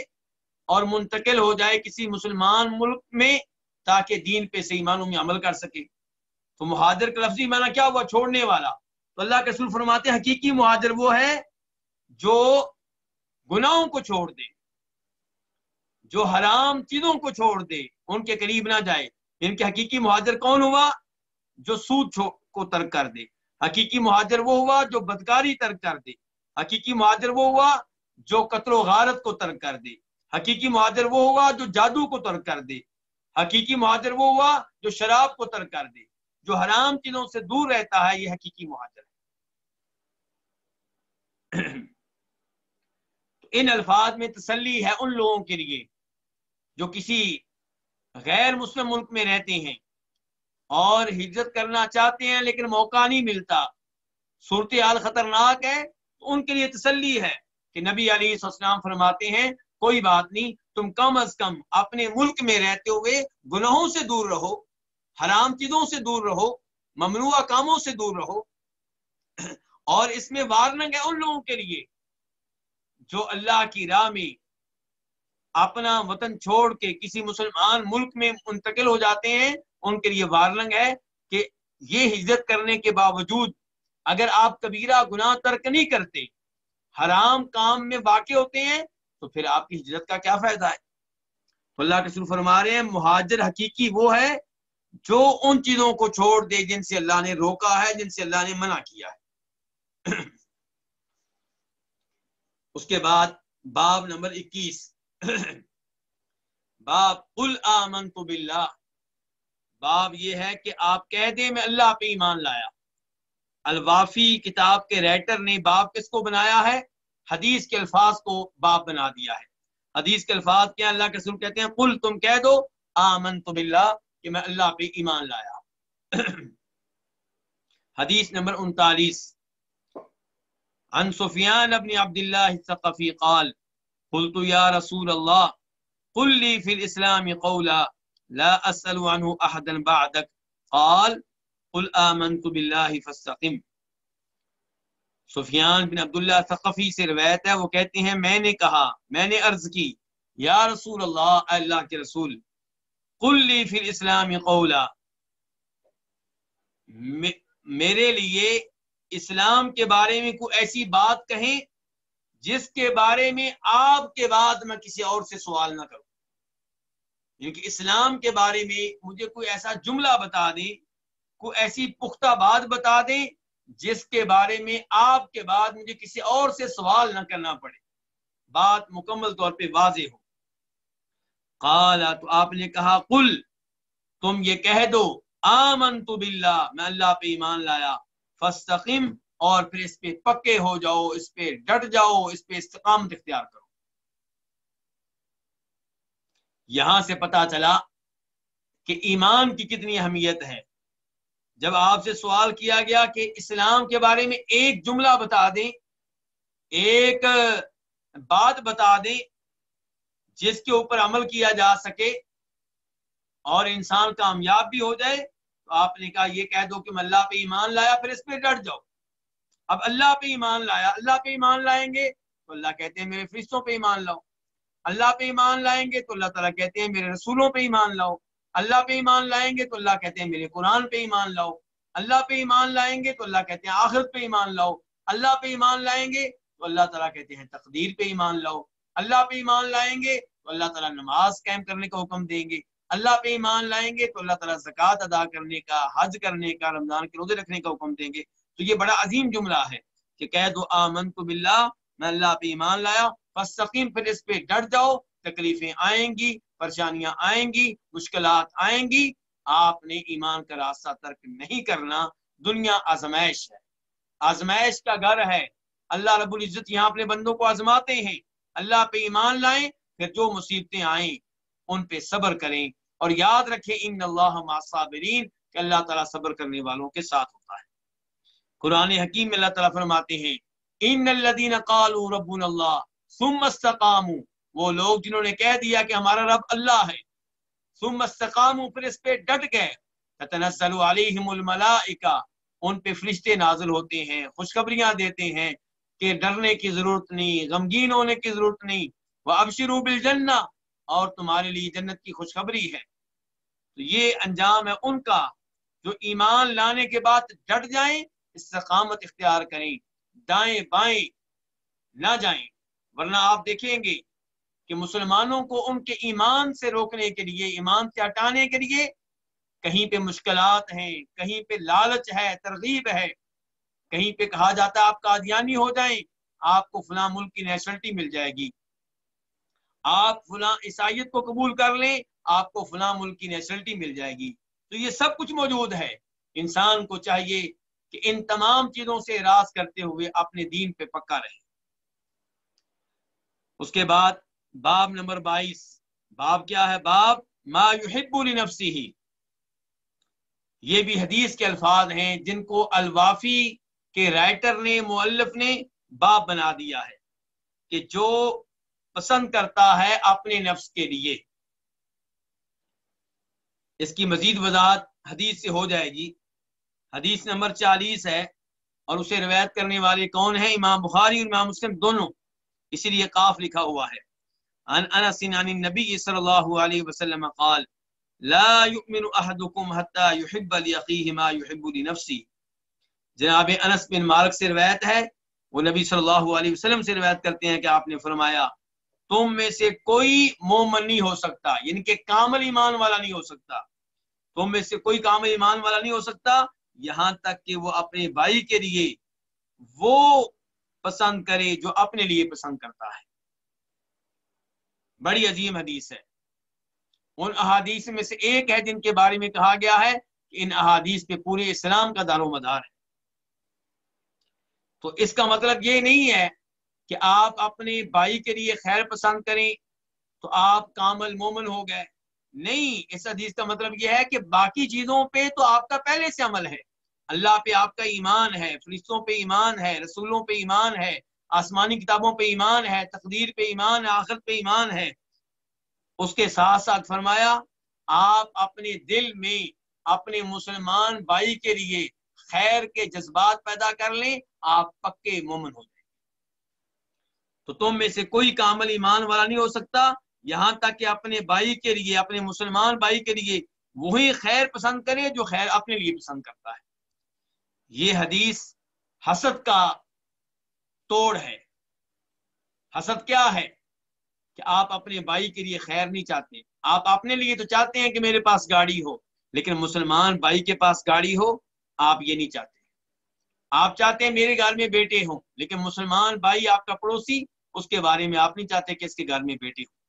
اور منتقل ہو جائے کسی مسلمان ملک میں، تاکہ دین پہ صحیح معنوں میں عمل کر سکے۔ تو مہاجر کا لفظی معنی کیا ہوا؟ چھوڑنے والا۔ تو اللہ کے سل فرماتے حقیقی مہاجر وہ ہے جو گناہوں کو چھوڑ دے، جو حرام چیزوں کو چھوڑ دے، ان کے قریب نہ جائے۔ ان کے حقیقی مہاجر کون ہوا؟ جو سود کو ترک کر دے۔ حقیقی مہاجر وہ ہوا جو بدکاری ترک کر دے۔ حقیقی مہاجر وہ ہوا جو قتل و غارت کو ترک کر دے۔ حقیقی مہاجر وہ ہوا جو جادو کو ترک کر دے۔ حقیقی مہاجر وہ ہوا جو شراب کو ترک کر دے۔ جو حرام چیزوں سے دور رہتا ہے، یہ حقیقی مہاجر ہے۔ ان الفاظ میں تسلی ہے ان لوگوں کے لیے جو کسی غیر مسلم ملک میں رہتے ہیں۔ اور ہجرت کرنا چاہتے ہیں، لیکن موقع نہیں ملتا۔ صورتحال خطرناک ہے، تو ان کے لیے تسلی ہے کہ نبی علی السلام فرماتے ہیں، کوئی بات نہیں، تم کم از کم اپنے ملک میں رہتے ہوئے گناہوں سے دور رہو۔ حرام چیزوں سے دور رہو ممنوع کاموں سے دور رہو۔ اور اس میں وارننگ ہے ان لوگوں کے لیے جو اللہ کی راہ میں اپنا وطن چھوڑ کے کسی مسلمان ملک میں منتقل ہو جاتے ہیں، ان کے لیے وارننگ ہے کہ یہ ہجرت کرنے کے باوجود اگر آپ کبیرہ گناہ ترک نہیں کرتے، حرام کام میں واقع ہوتے ہیں، تو پھر آپ کی ہجرت کا کیا فائدہ ہے؟ اللہ کے سر فرما رہے ہیں، مہاجر حقیقی وہ ہے جو ان چیزوں کو چھوڑ دے جن سے اللہ نے روکا ہے، جن سے اللہ نے منع کیا ہے۔ اس کے بعد باب نمبر اکیس۔ باب قل آمنت باللہ۔ باب یہ ہے کہ آپ کہہ دیں، میں اللہ پہ ایمان لایا۔ الوافی کتاب کے رائٹر نے باب کس کو بنایا ہے؟ حدیث کے الفاظ کو باب بنا دیا ہے۔ حدیث کے الفاظ کیا اللہ کے سر کہتے ہیں؟ قل تم کہہ دو، آمنت باللہ۔ کہ میں اللہ پہ ایمان لایا۔ حدیث نمبر انتالیس۔ عن سفیان ابن عبداللہ الثقفی قال، قلت یا رسول اللہ، قل لی فی الاسلام قولا، لا اسأل عنه احدا بعدك قال، قل آمنت باللہ فاستقم۔ سفیان بن عبداللہ ثقفی سے روایت ہے، وہ کہتے ہیں، میں نے کہا، میں نے عرض کی، یا رسول اللہ اللہ کے رسول قل لی فی الاسلام قولا۔ میرے لیے اسلام کے بارے میں کوئی ایسی بات کہیں جس کے بارے میں آپ کے بعد میں کسی اور سے سوال نہ کروں۔ یعنی کیونکہ اسلام کے بارے میں مجھے کوئی ایسا جملہ بتا دیں، کوئی ایسی پختہ بات بتا دیں جس کے بارے میں آپ کے بعد مجھے کسی اور سے سوال نہ کرنا پڑے۔ بات مکمل طور پہ واضح ہو۔ قالا تو آپ نے کہا، قل، تم یہ کہہ دو آمن تو باللہ، میں اللہ پہ ایمان لایا فستقم اور پھر اس پہ پکے ہو جاؤ، اس پہ ڈٹ جاؤ، اس پہ استقامت اختیار کرو۔ یہاں سے پتا چلا کہ ایمان کی کتنی اہمیت ہے۔ جب آپ سے سوال کیا گیا کہ اسلام کے بارے میں ایک جملہ بتا دیں، ایک بات بتا دیں جس کے اوپر عمل کیا جا سکے اور انسان کامیاب بھی ہو جائے تو آپ نے کہا یہ کہہ دو کہ میں اللہ پہ ایمان لایا پھر اس پہ ڈٹ جاؤ اب اللہ پہ ایمان لایا اللہ پہ ایمان لائیں گے تو اللہ کہتے ہیں میرے فرشتوں پہ ایمان لاؤ اللہ پہ ایمان لائیں گے تو اللہ تعالیٰ کہتے ہیں میرے رسولوں پہ ایمان لاؤ اللہ پہ ایمان لائیں گے تو اللہ کہتے ہیں میرے قرآن پہ ایمان لاؤ اللہ پہ ایمان لائیں گے تو اللہ کہتے ہیں آخرت پہ ایمان لاؤ اللہ پہ ایمان لائیں گے تو اللہ تعالیٰ کہتے ہیں تقدیر پہ ایمان لاؤ اللہ پہ ایمان لائیں گے تو اللہ تعالیٰ نماز قائم کرنے کا حکم دیں گے۔ اللہ پہ ایمان لائیں گے تو اللہ تعالیٰ زکوٰۃ ادا کرنے کا، حج کرنے کا، رمضان کے روزے رکھنے کا حکم دیں گے۔ تو یہ بڑا عظیم جملہ ہے کہ کہہ دو آمن تو بلّہ میں اللہ پہ ایمان لایا فسقیم پھر اس پہ ڈٹ جاؤ، تکلیفیں آئیں گی، پریشانیاں آئیں گی، مشکلات آئیں گی۔ آپ نے ایمان کا راستہ ترک نہیں کرنا۔ دنیا آزمائش ہے۔ آزمائش کا گھر ہے۔ اللہ رب العزت یہاں اپنے بندوں کو آزماتے ہیں۔ اللہ پہ ایمان لائیں پھر جو مصیبتیں آئیں، ان پہ صبر کریں اور یاد رکھیں، ان اللہ صابرین، کہ اللہ تعالیٰ صبر کرنے والوں کے ساتھ ہوتا ہے۔ قرآن حکیم میں اللہ تعالیٰ فرماتے ہیں، ان الذين قالوا ربنا الله ثم استقاموا وہ لوگ جنہوں نے کہہ دیا کہ ہمارا رب اللہ ہے، ثم استقاموا، پھر اس پہ ڈٹ گئے۔ تتنزل علیہم الملائکہ، ان پہ فرشتے نازل ہوتے ہیں، خوشخبریاں دیتے ہیں کہ ڈرنے کی ضرورت نہیں، غمگین ہونے کی ضرورت نہیں۔ وہ ابشرو بالجنہ اور تمہارے لیے جنت کی خوشخبری ہے۔ تو یہ انجام ہے ان کا جو ایمان لانے کے بعد ڈٹ جائیں استقامت اختیار کریں۔ دائیں بائیں نہ جائیں۔ ورنہ آپ دیکھیں گے کہ مسلمانوں کو ان کے ایمان سے روکنے کے لیے، ایمان سے ہٹانے کے لیے کہیں پہ مشکلات ہیں، کہیں پہ لالچ ہے، ترغیب ہے۔ کہیں پہ کہا جاتا ہے آپ قادیانی ہو جائیں، آپ کو فلاں ملک کی نیشنلٹی مل جائے گی۔ آپ فلاں عیسائیت کو قبول کر لیں، آپ کو فلاں ملک کی نیشنلٹی مل جائے گی۔ تو یہ سب کچھ موجود ہے۔ انسان کو چاہیے کہ ان تمام چیزوں سے راز کرتے ہوئے اپنے دین پہ پکا رہے۔ اس کے بعد باب نمبر بائیس۔ باب کیا ہے؟ باب ما یحب لنفسی ہی یہ بھی حدیث کے الفاظ ہیں جن کو الوافی کے رائٹر نے، مؤلف نے باب بنا دیا ہے کہ جو پسند کرتا ہے اپنے نفس کے لیے۔ اس کی مزید وضاحت حدیث سے ہو جائے گی۔ حدیث نمبر چالیس ہے اور اسے روایت کرنے والے کون ہیں؟ امام بخاری اور امام مسلم دونوں۔ اسی لیے قاف لکھا ہوا ہے۔ عن انس عن النبي صلی اللہ علیہ وسلم قال، لا يؤمن احدكم حتى يحب لاخيه ما يحب لنفسه جناب انس بن مالک سے روایت ہے۔ وہ نبی صلی اللہ علیہ وسلم سے روایت کرتے ہیں کہ آپ نے فرمایا تم میں سے کوئی مومن نہیں ہو سکتا یعنی کہ کامل ایمان والا نہیں ہو سکتا۔ تم میں سے کوئی کامل ایمان والا نہیں ہو سکتا، یہاں تک کہ وہ اپنے بھائی کے لیے وہ پسند کرے جو اپنے لیے پسند کرتا ہے۔ بڑی عظیم حدیث ہے۔ ان احادیث میں سے ایک ہے جن کے بارے میں کہا گیا ہے کہ ان احادیث پہ پورے اسلام کا دار و مدار ہے۔ تو اس کا مطلب یہ نہیں ہے کہ آپ اپنے بھائی کے لیے خیر پسند کریں تو آپ کامل مومن ہو گئے۔ نہیں، اس حدیث کا مطلب یہ ہے کہ باقی چیزوں پہ تو آپ کا پہلے سے عمل ہے۔ اللہ پہ آپ کا ایمان ہے، فرشتوں پہ ایمان ہے، رسولوں پہ ایمان ہے، آسمانی کتابوں پہ ایمان ہے، تقدیر پہ ایمان ہے آخر پہ ایمان ہے۔ اس کے ساتھ ساتھ فرمایا، آپ اپنے دل میں اپنے مسلمان بھائی کے لیے خیر کے جذبات پیدا کر لیں، آپ پکے مومن ہو جائیں۔ تو تم میں سے کوئی کامل ایمان والا نہیں ہو سکتا۔ یہاں تک کہ اپنے بھائی کے لیے، اپنے مسلمان بھائی کے لیے وہی خیر پسند کرے جو خیر اپنے لیے پسند کرتا ہے۔ یہ حدیث حسد کا توڑ ہے۔ حسد کیا ہے؟ کہ آپ اپنے بھائی کے لیے خیر نہیں چاہتے۔ آپ اپنے لیے تو چاہتے ہیں کہ میرے پاس گاڑی ہو، لیکن مسلمان بھائی کے پاس گاڑی ہو، آپ یہ نہیں چاہتے۔ آپ چاہتے ہیں میرے گھر میں بیٹے ہوں، لیکن مسلمان بھائی آپ کا پڑوسی اس کے بارے میں آپ نہیں چاہتے کہ اس کے گھر میں بیٹے ہوں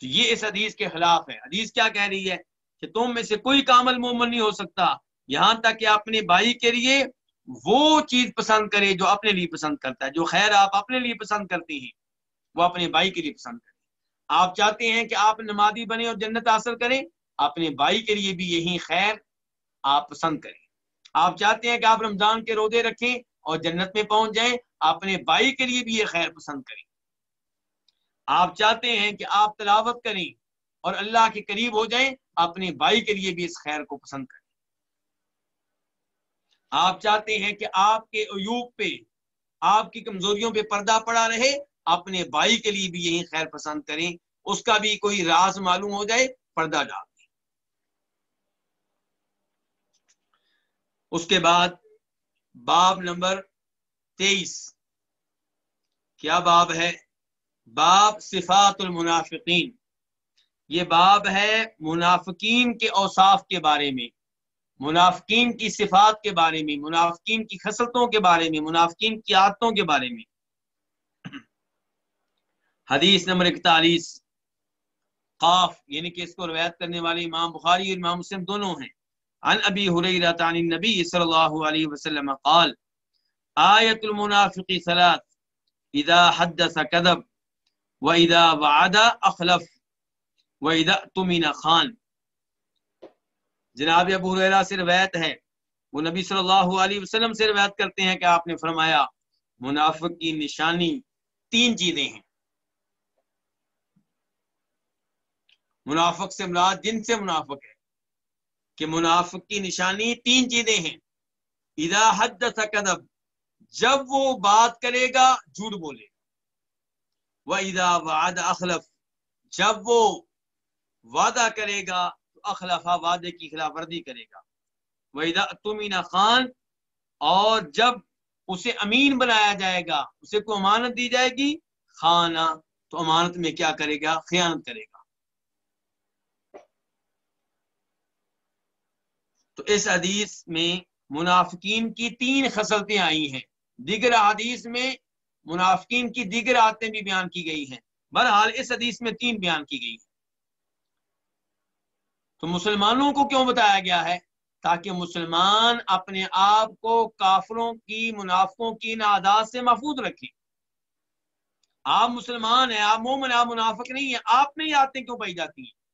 تو یہ اس حدیث کے خلاف ہے۔ حدیث کیا کہہ رہی ہے کہ تم میں سے کوئی کامل مومن نہیں ہو سکتا۔ یہاں تک کہ اپنے بھائی کے لیے وہ چیز پسند کرے جو اپنے لیے پسند کرتا ہے۔ جو خیر آپ اپنے لیے پسند کرتے ہیں، وہ اپنے بھائی کے لیے پسند کریں۔ آپ چاہتے ہیں کہ آپ نمازی بنے اور جنت حاصل کریں، اپنے بھائی کے لیے بھی یہی خیر آپ پسند کریں۔ آپ چاہتے ہیں کہ آپ رمضان کے رودے رکھیں اور جنت میں پہنچ جائیں اپنے بھائی کے لیے بھی یہ خیر پسند کریں۔ آپ چاہتے ہیں کہ آپ تلاوت کریں اور اللہ کے قریب ہو جائیں اپنے بھائی کے لیے بھی اس خیر کو پسند کریں۔ آپ چاہتے ہیں کہ آپ کے عیوب پہ، آپ کی کمزوریوں پہ پردہ پڑا رہے اپنے بھائی کے لیے بھی یہی خیر پسند کریں۔ اس کا بھی کوئی راز معلوم ہو جائے، پردہ ڈال دیں۔ اس کے بعد باب نمبر تیئیس۔ کیا باب ہے؟ باب صفات المنافقین۔ یہ باب ہے منافقین کے اوصاف کے بارے میں۔ منافقین کی صفات کے بارے میں، منافقین کی خصلتوں کے بارے میں، منافقین کی عادتوں کے بارے میں۔ حدیث نمبر اکتالیس۔ قاف یعنی کہ اس کو روایت کرنے والے امام بخاری اور امام مسلم دونوں ہیں۔ عن ابی حریرہ عن النبی صلی اللہ علیہ وسلم قال، آیت المنافق ثلاث، اذا حدث کذب واذا وعد اخلف واذا تمن خان۔ جناب ابو حریرہ سے روایت ہے، وہ نبی صلی اللہ علیہ وسلم سے روایت کرتے ہیں کہ آپ نے فرمایا، منافق کی نشانی تین چیزیں ہیں۔ منافق سے مراد جن سے منافق ہے؟ کہ منافق کی نشانی تین چیزیں ہیں۔ اذا حدث کذب جب وہ بات کرے گا، جھوٹ بولے۔ وہ اذا وعد اخلف جب وہ وعدہ کرے گا، تو اخلافہ وعدے کی خلاف ورزی کرے گا۔ وحیدہ تمین خان، اور جب اسے امین بنایا جائے گا، اسے کو امانت دی جائے گی، خانہ تو امانت میں کیا کرے گا؟ خیانت کرے گا۔ تو اس حدیث میں منافقین کی تین خصلتیں آئی ہیں۔ دیگر حدیث میں منافقین کی دیگر آتیں بھی بیان کی گئی ہیں۔ بہرحال اس حدیث میں تین بیان کی گئی ہیں۔ تو مسلمانوں کو کیوں بتایا گیا ہے؟ تاکہ مسلمان اپنے آپ کو کافروں کی، منافقوں کی نادات سے محفوظ رکھیں۔ آپ مسلمان ہیں، آپ مومن آپ منافق نہیں ہیں۔ آپ میں ہی آتے کیوں پائی جاتی ہیں؟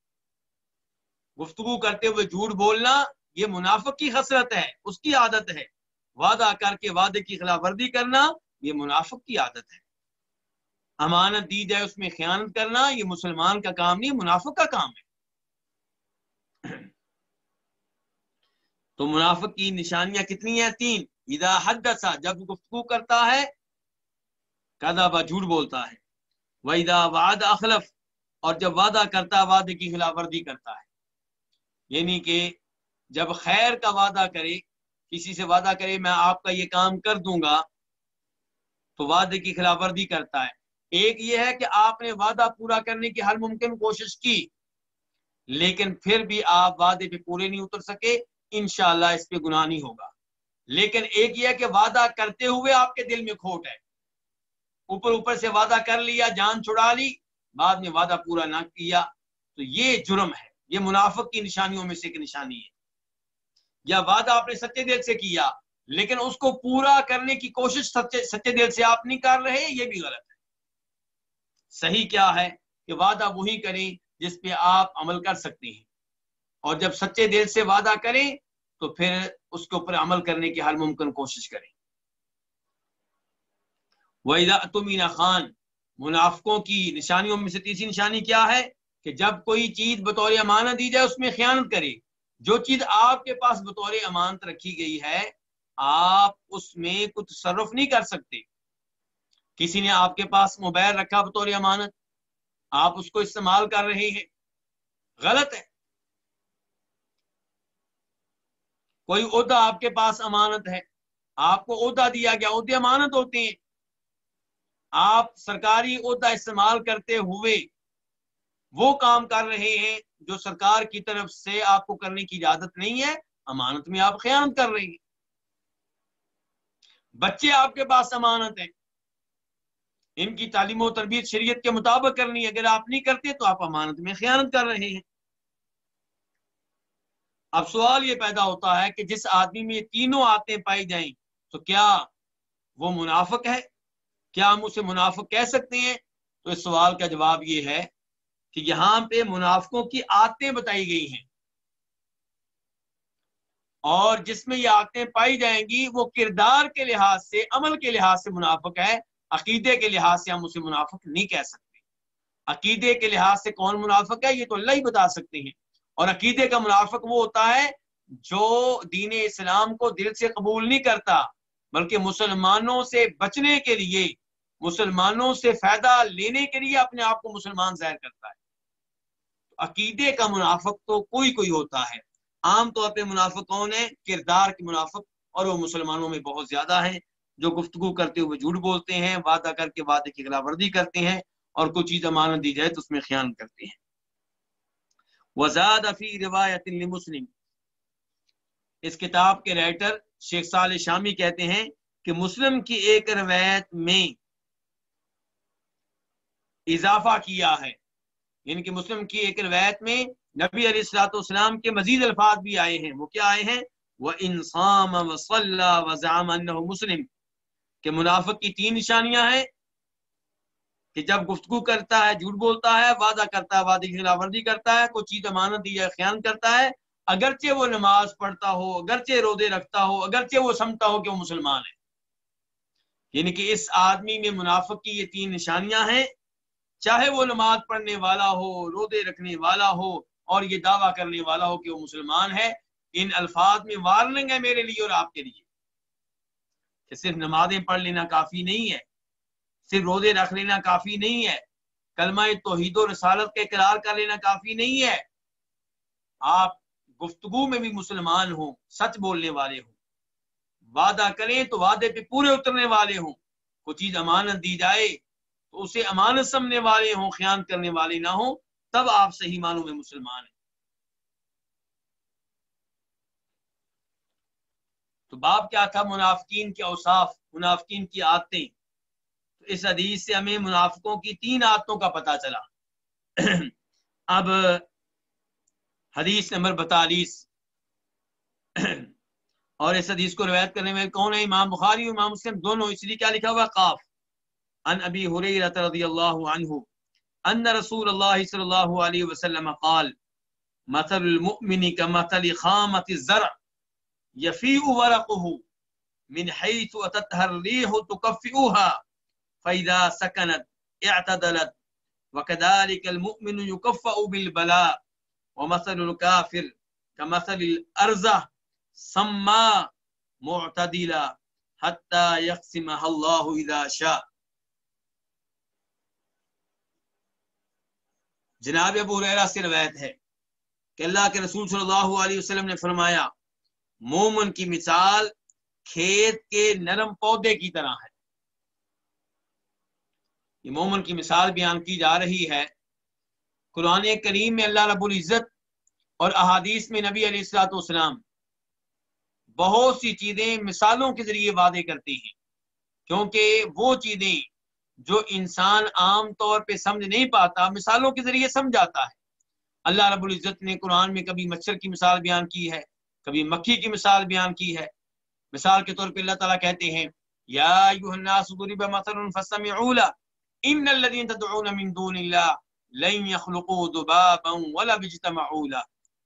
گفتگو کرتے ہوئے جھوٹ بولنا یہ منافق کی حسرت ہے، اس کی عادت ہے۔ وعدہ کر کے وعدے کی خلاف ورزی کرنا یہ منافق کی عادت ہے۔ امانت دی جائے، اس میں خیانت کرنا یہ مسلمان کا کام نہیں، منافق کا کام ہے۔ تو منافق کی نشانیاں کتنی ہیں؟ تین۔ اذا حدثا جب گفتگو کرتا ہے، کذا جھوٹ بولتا ہے۔ وَإِذَا وعد اخلف، اور جب وعدہ کرتا وعدے کی خلاف ورزی کرتا ہے۔ یعنی کہ جب خیر کا وعدہ کرے، کسی سے وعدہ کرے، میں آپ کا یہ کام کر دوں گا، تو وعدے کی خلاف ورزی کرتا ہے۔ ایک یہ ہے کہ آپ نے وعدہ پورا کرنے کی ہر ممکن کوشش کی، لیکن پھر بھی آپ وعدے پہ پورے نہیں اتر سکے، انشاءاللہ اس پہ گناہ نہیں ہوگا۔ لیکن ایک یہ کہ وعدہ کرتے ہوئے آپ کے دل میں کھوٹ ہے۔ اوپر اوپر سے وعدہ کر لیا، جان چھڑا لی، بعد میں وعدہ پورا نہ کیا، تو یہ جرم ہے۔ یہ منافق کی نشانیوں میں سے ایک نشانی ہے۔ یا وعدہ آپ نے سچے دل سے کیا، لیکن اس کو پورا کرنے کی کوشش سچے سچے دل سے آپ نہیں کر رہے، یہ بھی غلط ہے۔ صحیح کیا ہے کہ وعدہ وہی کریں جس پہ آپ عمل کر سکتے ہیں۔ اور جب سچے دل سے وعدہ کریں تو پھر اس کے اوپر عمل کرنے کی ہر ممکن کوشش کریں۔ وَإِذَا تُمِنَ خان، منافقوں کی نشانیوں میں سے تیسری نشانی کیا ہے کہ جب کوئی چیز بطور امانت دی جائے، اس میں خیانت کرے۔ جو چیز آپ کے پاس بطور امانت رکھی گئی ہے، آپ اس میں کچھ تصرف نہیں کر سکتے۔ کسی نے آپ کے پاس موبائل رکھا بطور امانت، آپ اس کو استعمال کر رہے ہیں۔ غلط ہے۔ کوئی عہدہ آپ کے پاس امانت ہے۔ آپ کو عہدہ دیا گیا، عہدے امانت ہوتے ہیں۔ آپ سرکاری عہدہ استعمال کرتے ہوئے وہ کام کر رہے ہیں۔ جو سرکار کی طرف سے آپ کو کرنے کی اجازت نہیں ہے، امانت میں آپ خیانت کر رہے ہیں۔ بچے آپ کے پاس امانت ہیں۔ ان کی تعلیم و تربیت شریعت کے مطابق کرنی اگر آپ نہیں کرتے تو آپ امانت میں خیانت کر رہے ہیں۔ اب سوال یہ پیدا ہوتا ہے کہ جس آدمی میں یہ تینوں آتے پائی جائیں تو کیا وہ منافق ہے؟ کیا ہم اسے منافق کہہ سکتے ہیں؟ تو اس سوال کا جواب یہ ہے کہ یہاں پہ منافقوں کی آتیں بتائی گئی ہیں۔ اور جس میں یہ آتیں پائی جائیں گی، وہ کردار کے لحاظ سے، عمل کے لحاظ سے منافق ہے۔ عقیدے کے لحاظ سے ہم اسے منافق نہیں کہہ سکتے۔ عقیدے کے لحاظ سے کون منافق ہے، یہ تو اللہ ہی بتا سکتے ہیں۔ اور عقیدے کا منافق وہ ہوتا ہے جو دین اسلام کو دل سے قبول نہیں کرتا، بلکہ مسلمانوں سے بچنے کے لیے، مسلمانوں سے فائدہ لینے کے لیے اپنے آپ کو مسلمان ظاہر کرتا ہے۔ عقیدے کا منافق تو کوئی کوئی ہوتا ہے۔ عام طور پہ منافق کون ہے کردار کے منافق اور وہ مسلمانوں میں بہت زیادہ ہیں، جو گفتگو کرتے ہوئے جھوٹ بولتے ہیں، وعدہ کر کے وعدے کی خلاف ورزی کرتے ہیں اور کوئی چیز امانت دی جائے تو اس میں خیال کرتے ہیں۔ وزاد فی روایت مسلم اس کتاب کے رائٹر شیخ سال شامی کہتے ہیں کہ مسلم کی ایک روایت میں اضافہ کیا ہے۔ یعنی کہ مسلم کی ایک روایت میں نبی علیہ السلاۃ والسلام کے مزید الفاظ بھی آئے ہیں۔ وہ کیا آئے ہیں؟ وہ انسام مسلم۔ کہ منافق کی تین نشانیاں ہیں۔ کہ جب گفتگو کرتا ہے، جھوٹ بولتا ہے، وعدہ کرتا ہے، وعدے کی خلاف ورزی کرتا ہے، کوئی چیز امانت دی خیال کرتا ہے، اگرچہ وہ نماز پڑھتا ہو، اگرچہ رودے رکھتا ہو، اگرچہ وہ سمجھتا ہو کہ وہ مسلمان ہے۔ یعنی کہ اس آدمی میں منافق کی یہ تین نشانیاں ہیں۔ چاہے وہ نماز پڑھنے والا ہو رودے رکھنے والا ہو اور یہ دعویٰ کرنے والا ہو کہ وہ مسلمان ہے، ان الفاظ میں وارننگ ہے میرے لیے اور آپ کے لیے کہ صرف نمازیں پڑھ لینا کافی نہیں ہے، صرف روزے رکھ لینا کافی نہیں ہے، کلمہ توحید و رسالت کا اقرار کر لینا کافی نہیں ہے۔ آپ گفتگو میں بھی مسلمان ہوں، سچ بولنے والے ہوں، وعدہ کریں تو وعدے پہ پورے اترنے والے ہوں۔ کوئی چیز امانت دی جائے تو اسے امانت سمنے والے ہوں خیان کرنے والے نہ ہوں، تب آپ صحیح معنوں میں مسلمان ہیں۔ تو باب کیا تھا؟ منافقین کے اوصاف، منافقین کی آتیں۔ تو اس حدیث سے ہمیں منافقوں کی تین آتوں کا پتہ چلا۔ اب حدیث نمبر بتالیس۔ اور اس حدیث کو روایت کرنے میں کون ہے؟ امام بخاری امام مسلم، دونوں، اس لیے کیا لکھا ہوا قاف۔ عن ابي هريره رضي الله عنه ان رسول الله صلى الله عليه وسلم قال، مثل المؤمن كمثل خامه الزرع يفيء ورقه من حيث اتتها الريح تكفئها فاذا سكنت اعتدلت وكذلك المؤمن يكفأ بالبلاء ومثل الكافر كمثل الارزه سما معتدلا حتی یقسمہ اللہ اذا شاء. جناب ابو ریرا سے روایت ہے کہ اللہ کے رسول صلی اللہ علیہ وسلم نے فرمایا، مومن کی مثال کھیت کے نرم پودے کی طرح ہے۔ یہ مومن کی مثال بیان کی جا رہی ہے۔ قرآن کریم میں اللہ رب العزت اور احادیث میں نبی علیہ السلاۃ والسلام بہت سی چیزیں مثالوں کے ذریعے وعدے کرتے ہیں۔ کیونکہ وہ چیزیں جو انسان عام طور پہ سمجھ نہیں پاتا، مثالوں کے ذریعے سمجھاتا ہے۔ اللہ رب العزت نے قرآن میں کبھی مچھر کی مثال بیان کی ہے، کبھی مکھی کی مثال بیان کی ہے۔ مثال کے طور پہ اللہ تعالیٰ کہتے ہیں، یا الناس ضرب مثل فاستمعوا له۔ ان الذين تدعون من دون الله لن يخلقوا ذبابا ولا بيجتمعوا له۔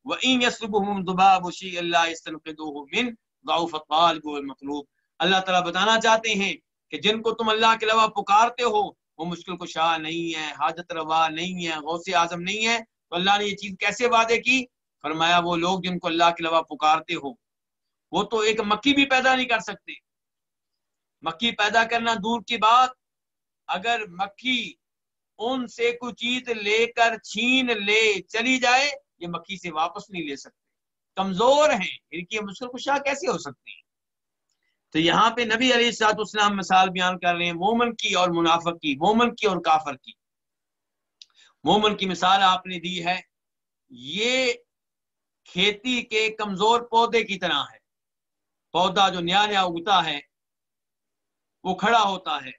وان يسلبهم ذباب شيء لا يستنقذوه من ضعف الطالب والمطلوب۔ اللہ تعالیٰ بتانا چاہتے ہیں کہ جن کو تم اللہ کے علاوہ پکارتے ہو، وہ مشکل کو شاہ نہیں ہے، حاجت روا نہیں ہے، غوث اعظم نہیں ہے۔ تو اللہ نے یہ چیز کیسے وعدے کی؟ فرمایا، وہ لوگ جن کو اللہ کے علاوہ پکارتے ہو، وہ تو ایک مکی بھی پیدا نہیں کر سکتے۔ مکی پیدا کرنا دور کی بات، اگر مکھی ان سے کوئی چیز لے کر چھین لے چلی جائے، یہ مکھی سے واپس نہیں لے سکتے۔ کمزور ہیں، ان کی مشکل کشا کیسے ہو سکتی؟ ہیں تو یہاں پہ نبی علیہ السلاط اسلام مثال بیان کر رہے ہیں، مومن کی اور منافق کی، مومن کی اور کافر کی۔ مومن کی مثال آپ نے دی ہے، یہ کھیتی کے کمزور پودے کی طرح ہے۔ پودا جو نیا نیا اگتا ہے، وہ کھڑا ہوتا ہے۔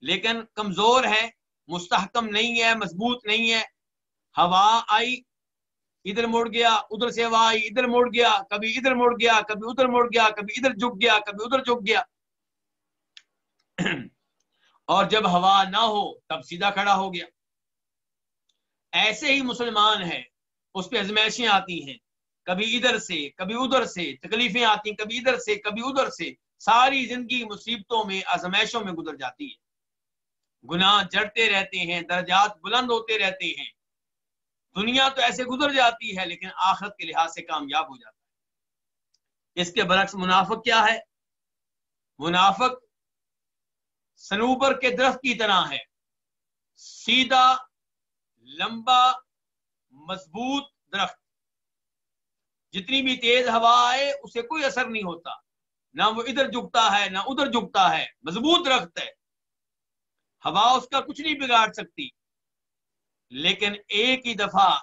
لیکن کمزور ہے، مستحکم نہیں ہے، مضبوط نہیں ہے۔ ہوا آئی ادھر مڑ گیا، ادھر سے ہوا آئی ادھر مڑ گیا، کبھی ادھر مڑ گیا، کبھی ادھر مڑ گیا، کبھی ادھر جھک گیا، کبھی ادھر جھک گیا۔ اور جب ہوا نہ ہو، تب سیدھا کھڑا ہو گیا۔ ایسے ہی مسلمان ہے اس پہ ازمائشیں آتی ہیں۔ کبھی ادھر سے، کبھی ادھر سے، تکلیفیں آتی ہیں، کبھی ادھر سے، کبھی ادھر سے۔ ساری زندگی مصیبتوں میں، ازمائشوں میں گزر جاتی ہے۔ گناہ جڑتے رہتے ہیں، درجات بلند ہوتے رہتے ہیں۔ دنیا تو ایسے گزر جاتی ہے، لیکن آخرت کے لحاظ سے کامیاب ہو جاتا ہے۔ اس کے برعکس منافق کیا ہے؟ منافق سنوبر کے درخت کی طرح ہے۔ سیدھا، لمبا، مضبوط درخت۔ جتنی بھی تیز ہوا آئے، اسے کوئی اثر نہیں ہوتا۔ نہ وہ ادھر جھکتا ہے، نہ ادھر جھکتا ہے۔ مضبوط درخت ہے۔ ہوا اس کا کچھ نہیں بگاڑ سکتی۔ لیکن ایک ہی دفعہ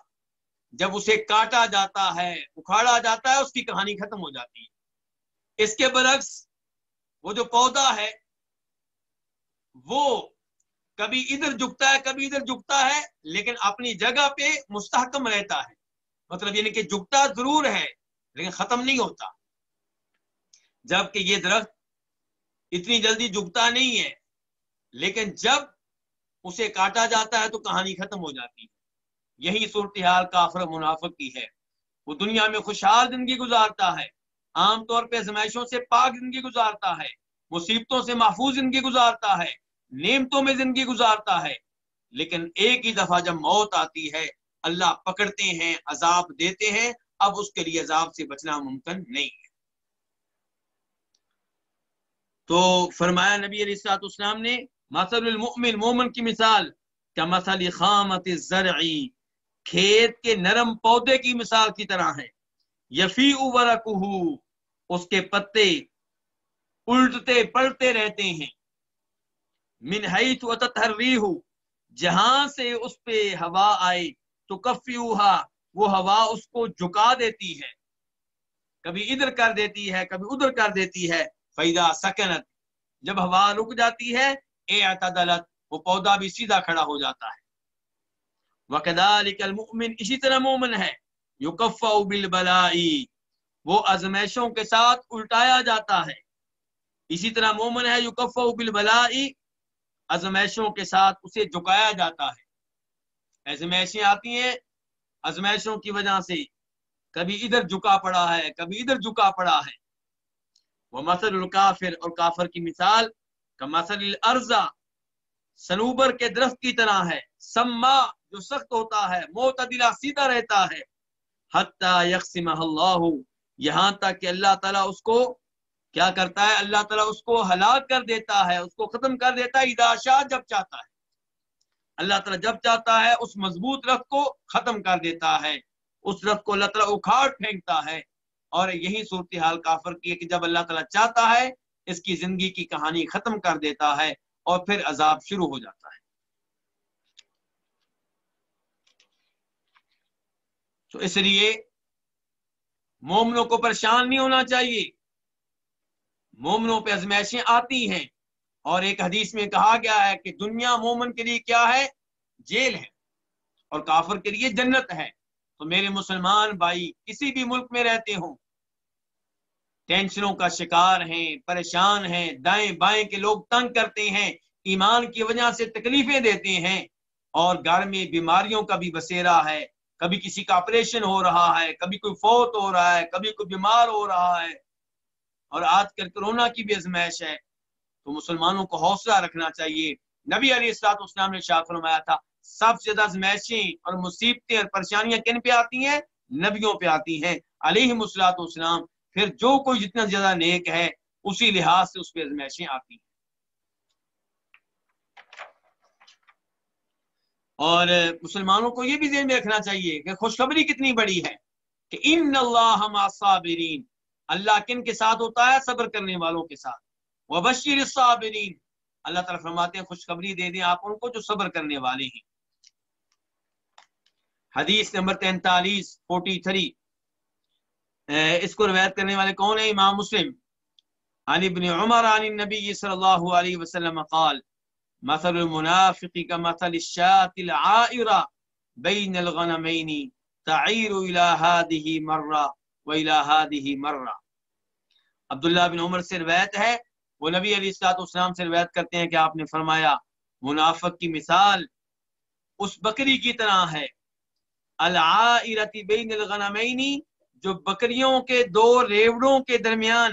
جب اسے کاٹا جاتا ہے، اکھاڑا جاتا ہے، اس کی کہانی ختم ہو جاتی ہے۔ اس کے برعکس وہ جو پودا ہے، وہ کبھی ادھر جھکتا ہے، کبھی ادھر جھکتا ہے، لیکن اپنی جگہ پہ مستحکم رہتا ہے۔ مطلب یعنی کہ جھکتا ضرور ہے، لیکن ختم نہیں ہوتا۔ جبکہ یہ درخت اتنی جلدی جھکتا نہیں ہے، لیکن جب اسے کاٹا جاتا ہے تو کہانی ختم ہو جاتی ہے۔ یہی صورتحال کافر منافق کی ہے۔ وہ دنیا میں خوشحال زندگی گزارتا ہے۔ عام طور پہ زمائشوں سے پاک زندگی گزارتا ہے۔ مصیبتوں سے محفوظ زندگی گزارتا ہے۔ نعمتوں میں زندگی گزارتا ہے۔ لیکن ایک ہی دفعہ جب موت آتی ہے، اللہ پکڑتے ہیں، عذاب دیتے ہیں۔ اب اس کے لیے عذاب سے بچنا ممکن نہیں ہے۔ تو فرمایا نبی علیہ السلاط اسلام نے مثل المؤمن، مومن کی مثال کیا مسل خامت زرعی کھیت کے نرم پودے کی مثال کی طرح ہے یفی اس کے پتے الٹتے پلتے رہتے ہیں۔ من حیث وتتحریح جہاں سے اس پہ ہوا آئے تو کفیوہا وہ ہوا اس کو جھکا دیتی ہے۔ کبھی ادھر کر دیتی ہے، کبھی ادھر کر دیتی ہے۔ فیدا سکنت جب ہوا رک جاتی ہے اے اعتدلت، وہ پودا بھی سیدھا کھڑا ہو جاتا ہے۔ وَكَذَلِكَ الْمُؤْمِنِ، اسی طرح مومن ہے۔ يُكَفَّعُ بِالْبَلَائِ وہ ازمیشوں کے ساتھ الٹایا جاتا ہے۔ اسی طرح مومن ہے يُكَفَّعُ بِالْبَلَائِ ازمائشوں کے ساتھ اسے جھکایا جاتا ہے۔ ازمائشیں آتی ہیں ازمائشوں کی وجہ سے۔ کبھی ادھر جھکا پڑا ہے، کبھی ادھر جھکا پڑا ہے۔ وہ مسل الکافر، اور کافر کی مثال کا مسل سنوبر کے درخت کی طرح ہے۔ سما جو سخت ہوتا ہے، معتدلہ سیدھا رہتا ہے۔ حتی یقسمہ اللہ، یہاں تک کہ اللہ تعالیٰ اس کو کیا کرتا ہے؟ اللہ تعالیٰ اس کو ہلاک کر دیتا ہے، اس کو ختم کر دیتا ہے۔ اداشا جب چاہتا ہے۔ اللہ تعالیٰ جب چاہتا ہے، اس مضبوط رخ کو ختم کر دیتا ہے۔ اس رخ کو اللہ تعالیٰ اکھاڑ پھینکتا ہے۔ اور یہی صورتحال کافر کی ہے کہ جب اللہ تعالیٰ چاہتا ہے اس کی زندگی کی کہانی ختم کر دیتا ہے اور پھر عذاب شروع ہو جاتا ہے۔ تو اس لیے مومنوں کو پریشان نہیں ہونا چاہیے۔ مومنوں پہ ازمائشیں آتی ہیں۔ اور ایک حدیث میں کہا گیا ہے کہ دنیا مومن کے لیے کیا ہے؟ جیل ہے۔ اور کافر کے لیے جنت ہے۔ تو میرے مسلمان بھائی، کسی بھی ملک میں رہتے ہوں ٹینشنوں کا شکار ہیں، پریشان ہیں، دائیں بائیں کے لوگ تنگ کرتے ہیں، ایمان کی وجہ سے تکلیفیں دیتے ہیں۔ اور گھر میں بیماریوں کا بھی بسیرا ہے۔ کبھی کسی کا آپریشن ہو رہا ہے، کبھی کوئی فوت ہو رہا ہے، کبھی کوئی بیمار ہو رہا ہے۔ اور آج کل کرونا کی بھی ازمائش ہے۔ تو مسلمانوں کو حوصلہ رکھنا چاہیے۔ نبی علی اسلات اسلام نے شاہ فرمایا تھا، سب سے زیادہ ازمائشیں اور مصیبتیں اور پریشانیاں کن پہ آتی ہیں؟ نبیوں پہ آتی ہیں۔ علیہ مسلاط اسلام پھر جو کوئی جتنا زیادہ نیک ہے، اسی لحاظ سے اس پہ ازمائشیں آتی ہیں۔ اور مسلمانوں کو یہ بھی ذہن میں رکھنا چاہیے کہ خوشخبری کتنی بڑی ہے کہ ان اللہ صابرین، اللہ کن کے ساتھ ہوتا ہے؟ صبر کرنے والوں کے ساتھ۔ وبشیر الصابرین اللہ تعالیٰ فرماتے ہیں، خوشخبری دے دیں آپ ان کو جو صبر کرنے والے ہیں۔ حدیث نمبر تینتالیس، فورٹی تھری۔ اس کو روایت کرنے والے کون ہیں؟ امام مسلم۔ عن ابن عمر، عن النبی صلی اللہ علیہ وسلم قال، مثل المنافق كمثل الشاة العائرة بين الغنمين تعير إلى هذه مرة وإلى هذه مرة۔ عبداللہ بن عمر سے روایت ہے، وہ نبی علیہ السلاط اسلام سے روایت کرتے ہیں کہ آپ نے فرمایا، منافق کی مثال اس بکری کی طرح ہے۔ العائرت بین الغنمینی جو بکریوں کے دو ریوڑوں کے درمیان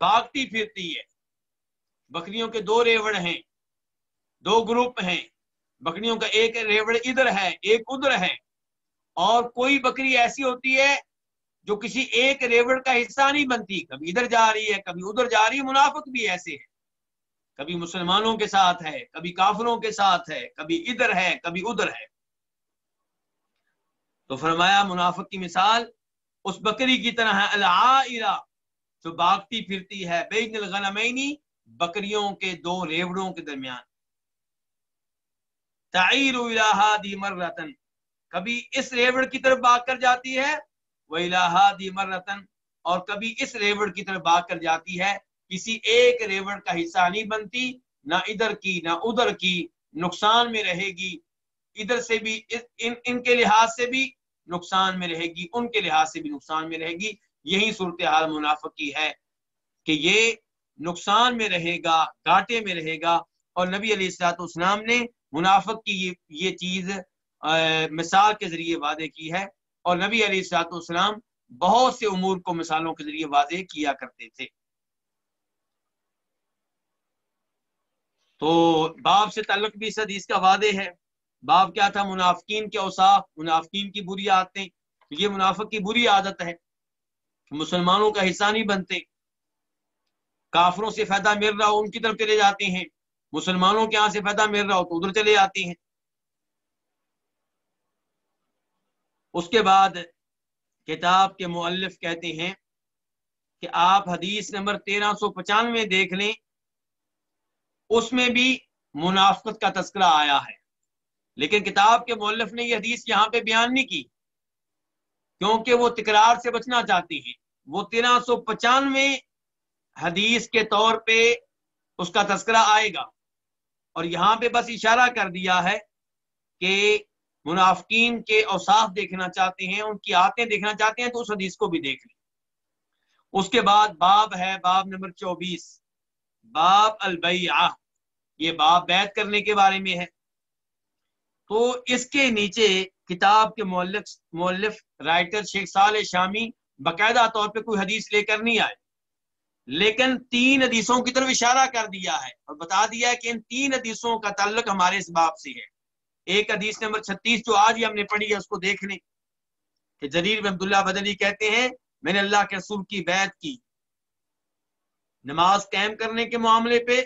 باغتی پھرتی ہے۔ بکریوں کے دو ریوڑ ہیں، دو گروپ ہیں۔ بکریوں کا ایک ریوڑ ادھر ہے، ایک ادھر ہے۔ اور کوئی بکری ایسی ہوتی ہے جو کسی ایک ریوڑ کا حصہ نہیں بنتی۔ کبھی ادھر جا رہی ہے، کبھی ادھر جا رہی ہے۔ منافق بھی ایسے ہے کبھی مسلمانوں کے ساتھ ہے، کبھی کافروں کے ساتھ ہے، کبھی ادھر ہے، کبھی ادھر ہے۔ تو فرمایا منافق کی مثال اس بکری کی طرح ہے العائرہ جو باغتی پھرتی ہے بین الغنمینی بکریوں کے دو ریوڑوں کے درمیان۔ تعیر الہادی مرتن کبھی اس ریوڑ کی طرف باغ کر جاتی ہے وہ الہادی مرتن اور کبھی اس ریوڑ کی طرف باغ کر جاتی ہے۔ کسی ایک ریوڑ کا حصہ نہیں بنتی نہ ادھر کی نہ ادھر کی نقصان میں رہے گی۔ ادھر سے بھی ان, ان کے لحاظ سے بھی نقصان میں رہے گی، ان کے لحاظ سے بھی نقصان میں رہے گی۔ یہی صورتحال منافق کی ہے کہ یہ نقصان میں رہے گا گاٹے میں رہے گا۔ اور نبی علیہ السلاط اسلام نے منافق کی یہ یہ چیز مثال کے ذریعے واضح کی ہے۔ اور نبی علیہ السلاط اسلام بہت سے امور کو مثالوں کے ذریعے واضح کیا کرتے تھے۔ تو باب سے تعلق بھی اس حدیث کا واضح ہے۔ باب کیا تھا؟ منافقین کے اوصاف منافقین کی بری عادتیں۔ یہ منافق کی بری عادت ہے۔ مسلمانوں کا حصہ نہیں بنتے۔ کافروں سے فائدہ مل رہا ہو، ان کی طرف چلے جاتے ہیں۔ مسلمانوں کے یہاں سے فائدہ مل رہا ہو تو ادھر چلے جاتے ہیں۔ اس کے بعد کتاب کے مؤلف کہتے ہیں کہ آپ حدیث نمبر تیرہ سو پچانوے دیکھ لیں۔ اس میں بھی منافقت کا تذکرہ آیا ہے۔ لیکن کتاب کے مؤلف نے یہ حدیث یہاں پہ بیان نہیں کی، کیونکہ وہ تکرار سے بچنا چاہتی ہیں۔ وہ تیرہ سو پچانوے حدیث کے طور پہ اس کا تذکرہ آئے گا۔ اور یہاں پہ بس اشارہ کر دیا ہے کہ منافقین کے اوصاف دیکھنا چاہتے ہیں، ان کی آتے دیکھنا چاہتے ہیں تو اس حدیث کو بھی دیکھ لیں۔ اس کے بعد باب ہے باب نمبر چوبیس۔ باب البیعہ۔ یہ باب بیعت کرنے کے بارے میں ہے۔ تو اس کے نیچے کتاب کے مولف مولف رائٹر شیخ سال شامی باقاعدہ طور پہ کوئی حدیث لے کر نہیں آئے۔ لیکن تین حدیثوں کی طرف اشارہ کر دیا ہے اور بتا دیا ہے کہ ان تین حدیثوں کا تعلق ہمارے اس باب سے ہے۔ ایک حدیث نمبر چھتیس جو آج ہی ہم نے پڑھی ہے اس کو دیکھ لیں کہ جریر بن عبداللہ بدلی کہتے ہیں، میں نے اللہ کے رسول کی بیعت کی۔ نماز قائم کرنے کے معاملے پہ،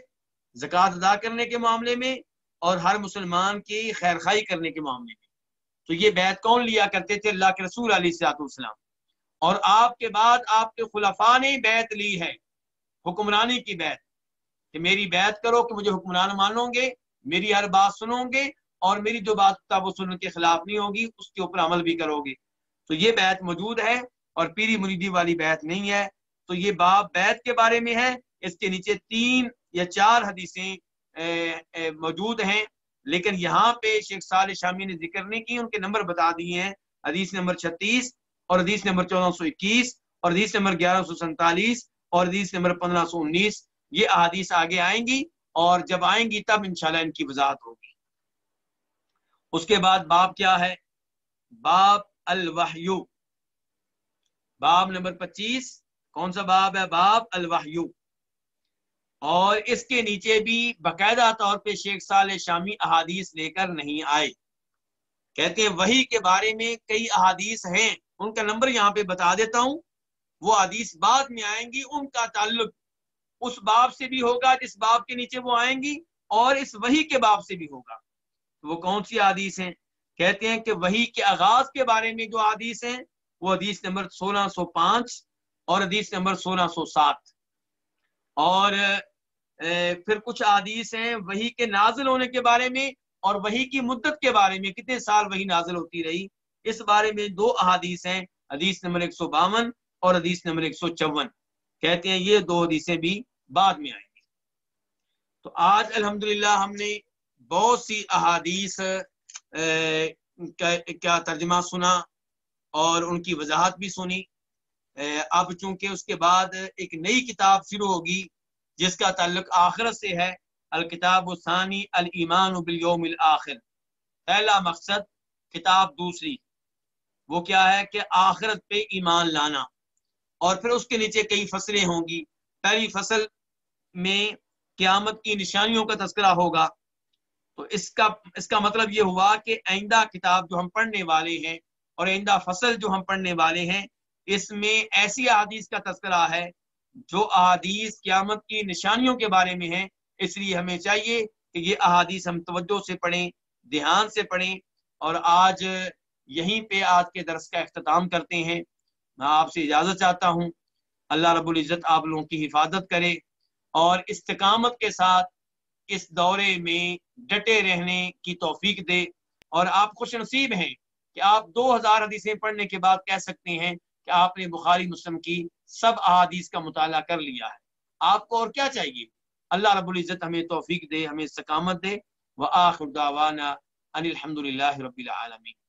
زکوٰۃ ادا کرنے کے معاملے میں اور ہر مسلمان کی خیر خائی کرنے کے معاملے میں۔ تو یہ بیعت کون لیا کرتے تھے؟ اللہ کے رسول علیہ سیات السلام اور آپ کے بعد آپ کے خلفاء نے بیعت لی ہے، حکمرانی کی بیعت۔ کہ میری بیعت کرو کہ مجھے حکمران مانو گے، میری ہر بات سنو گے اور میری جو بات تھا وہ سننے کے خلاف نہیں ہوگی، اس کے اوپر عمل بھی کرو گے۔ تو یہ بیعت موجود ہے اور پیری مریدی والی بیعت نہیں ہے۔ تو یہ باب بیعت کے بارے میں ہے۔ اس کے نیچے تین یا چار حدیثیں موجود ہیں۔ لیکن یہاں پہ شیخ سال شامی نے ذکر نہیں کی، ان کے نمبر بتا دیے ہیں۔ حدیث نمبر چھتیس اور حدیث نمبر چودہ سو اکیس اور حدیث نمبر گیارہ سو سینتالیس اور حدیث نمبر پندرہ سو انیس۔ یہ احادیث آگے آئیں گی اور جب آئیں گی تب انشاءاللہ ان کی وضاحت ہوگی۔ اس کے بعد باب کیا ہے؟ باب الوحیو باب نمبر پچیس۔ کون سا باب ہے؟ باب الوحیو اور اس کے نیچے بھی باقاعدہ طور پہ شیخ سال شامی احادیث لے کر نہیں آئے۔ کہتے ہیں وہی کے بارے میں کئی احادیث ہیں۔ ان کا نمبر یہاں پہ بتا دیتا ہوں۔ وہ حدیث بعد میں آئیں گی، ان کا تعلق اس باب سے بھی ہوگا جس باب کے نیچے وہ آئیں گی اور اس وہی کے باب سے بھی ہوگا۔ وہ کون سی حدیث ہیں؟ کہتے ہیں کہ وہی کے آغاز کے بارے میں جو حدیث ہیں، وہ حدیث نمبر سولہ سو پانچ اور حدیث نمبر سولہ سو سات۔ اور پھر کچھ حدیث ہیں وہی کے نازل ہونے کے بارے میں اور وہی کی مدت کے بارے میں، کتنے سال وہی نازل ہوتی رہی؟ اس بارے میں دو احادیث ہیں، حدیث نمبر ایک سو باون اور حدیث نمبر ایک سو چون۔ کہتے ہیں یہ دو حدیثیں بھی بعد میں آئیں گی۔ تو آج الحمدللہ ہم نے بہت سی احادیث کیا ترجمہ سنا اور ان کی وضاحت بھی سنی۔ اب چونکہ اس کے بعد ایک نئی کتاب شروع ہوگی جس کا تعلق آخرت سے ہے، الکتاب الثانی الایمان بالیوم الاخر۔ پہلا مقصد، کتاب دوسری۔ وہ کیا ہے کہ آخرت پہ ایمان لانا۔ اور پھر اس کے نیچے کئی فصلیں ہوں گی۔ پہلی فصل میں قیامت کی نشانیوں کا تذکرہ ہوگا۔ تو اس کا اس کا مطلب یہ ہوا کہ آئندہ کتاب جو ہم پڑھنے والے ہیں اور آئندہ فصل جو ہم پڑھنے والے ہیں، اس میں ایسی حدیث کا تذکرہ ہے جو احادیث قیامت کی نشانیوں کے بارے میں ہیں، اس لیے ہمیں چاہیے کہ یہ احادیث ہم توجہ سے پڑھیں، دھیان سے پڑھیں اور آج یہیں پہ آج کے درس کا اختتام کرتے ہیں۔ میں آپ سے اجازت چاہتا ہوں، اللہ رب العزت آپ لوگوں کی حفاظت کرے اور استقامت کے ساتھ اس دورے میں ڈٹے رہنے کی توفیق دے۔ اور آپ خوش نصیب ہیں کہ آپ دو ہزار حدیثیں پڑھنے کے بعد کہہ سکتے ہیں کہ آپ نے بخاری مسلم کی سب احادیث کا مطالعہ کر لیا ہے۔ آپ کو اور کیا چاہیے؟ اللہ رب العزت ہمیں توفیق دے، ہمیں ثقامت دے۔ وہ آخر دعوانا ان الحمد للہ رب العالمین۔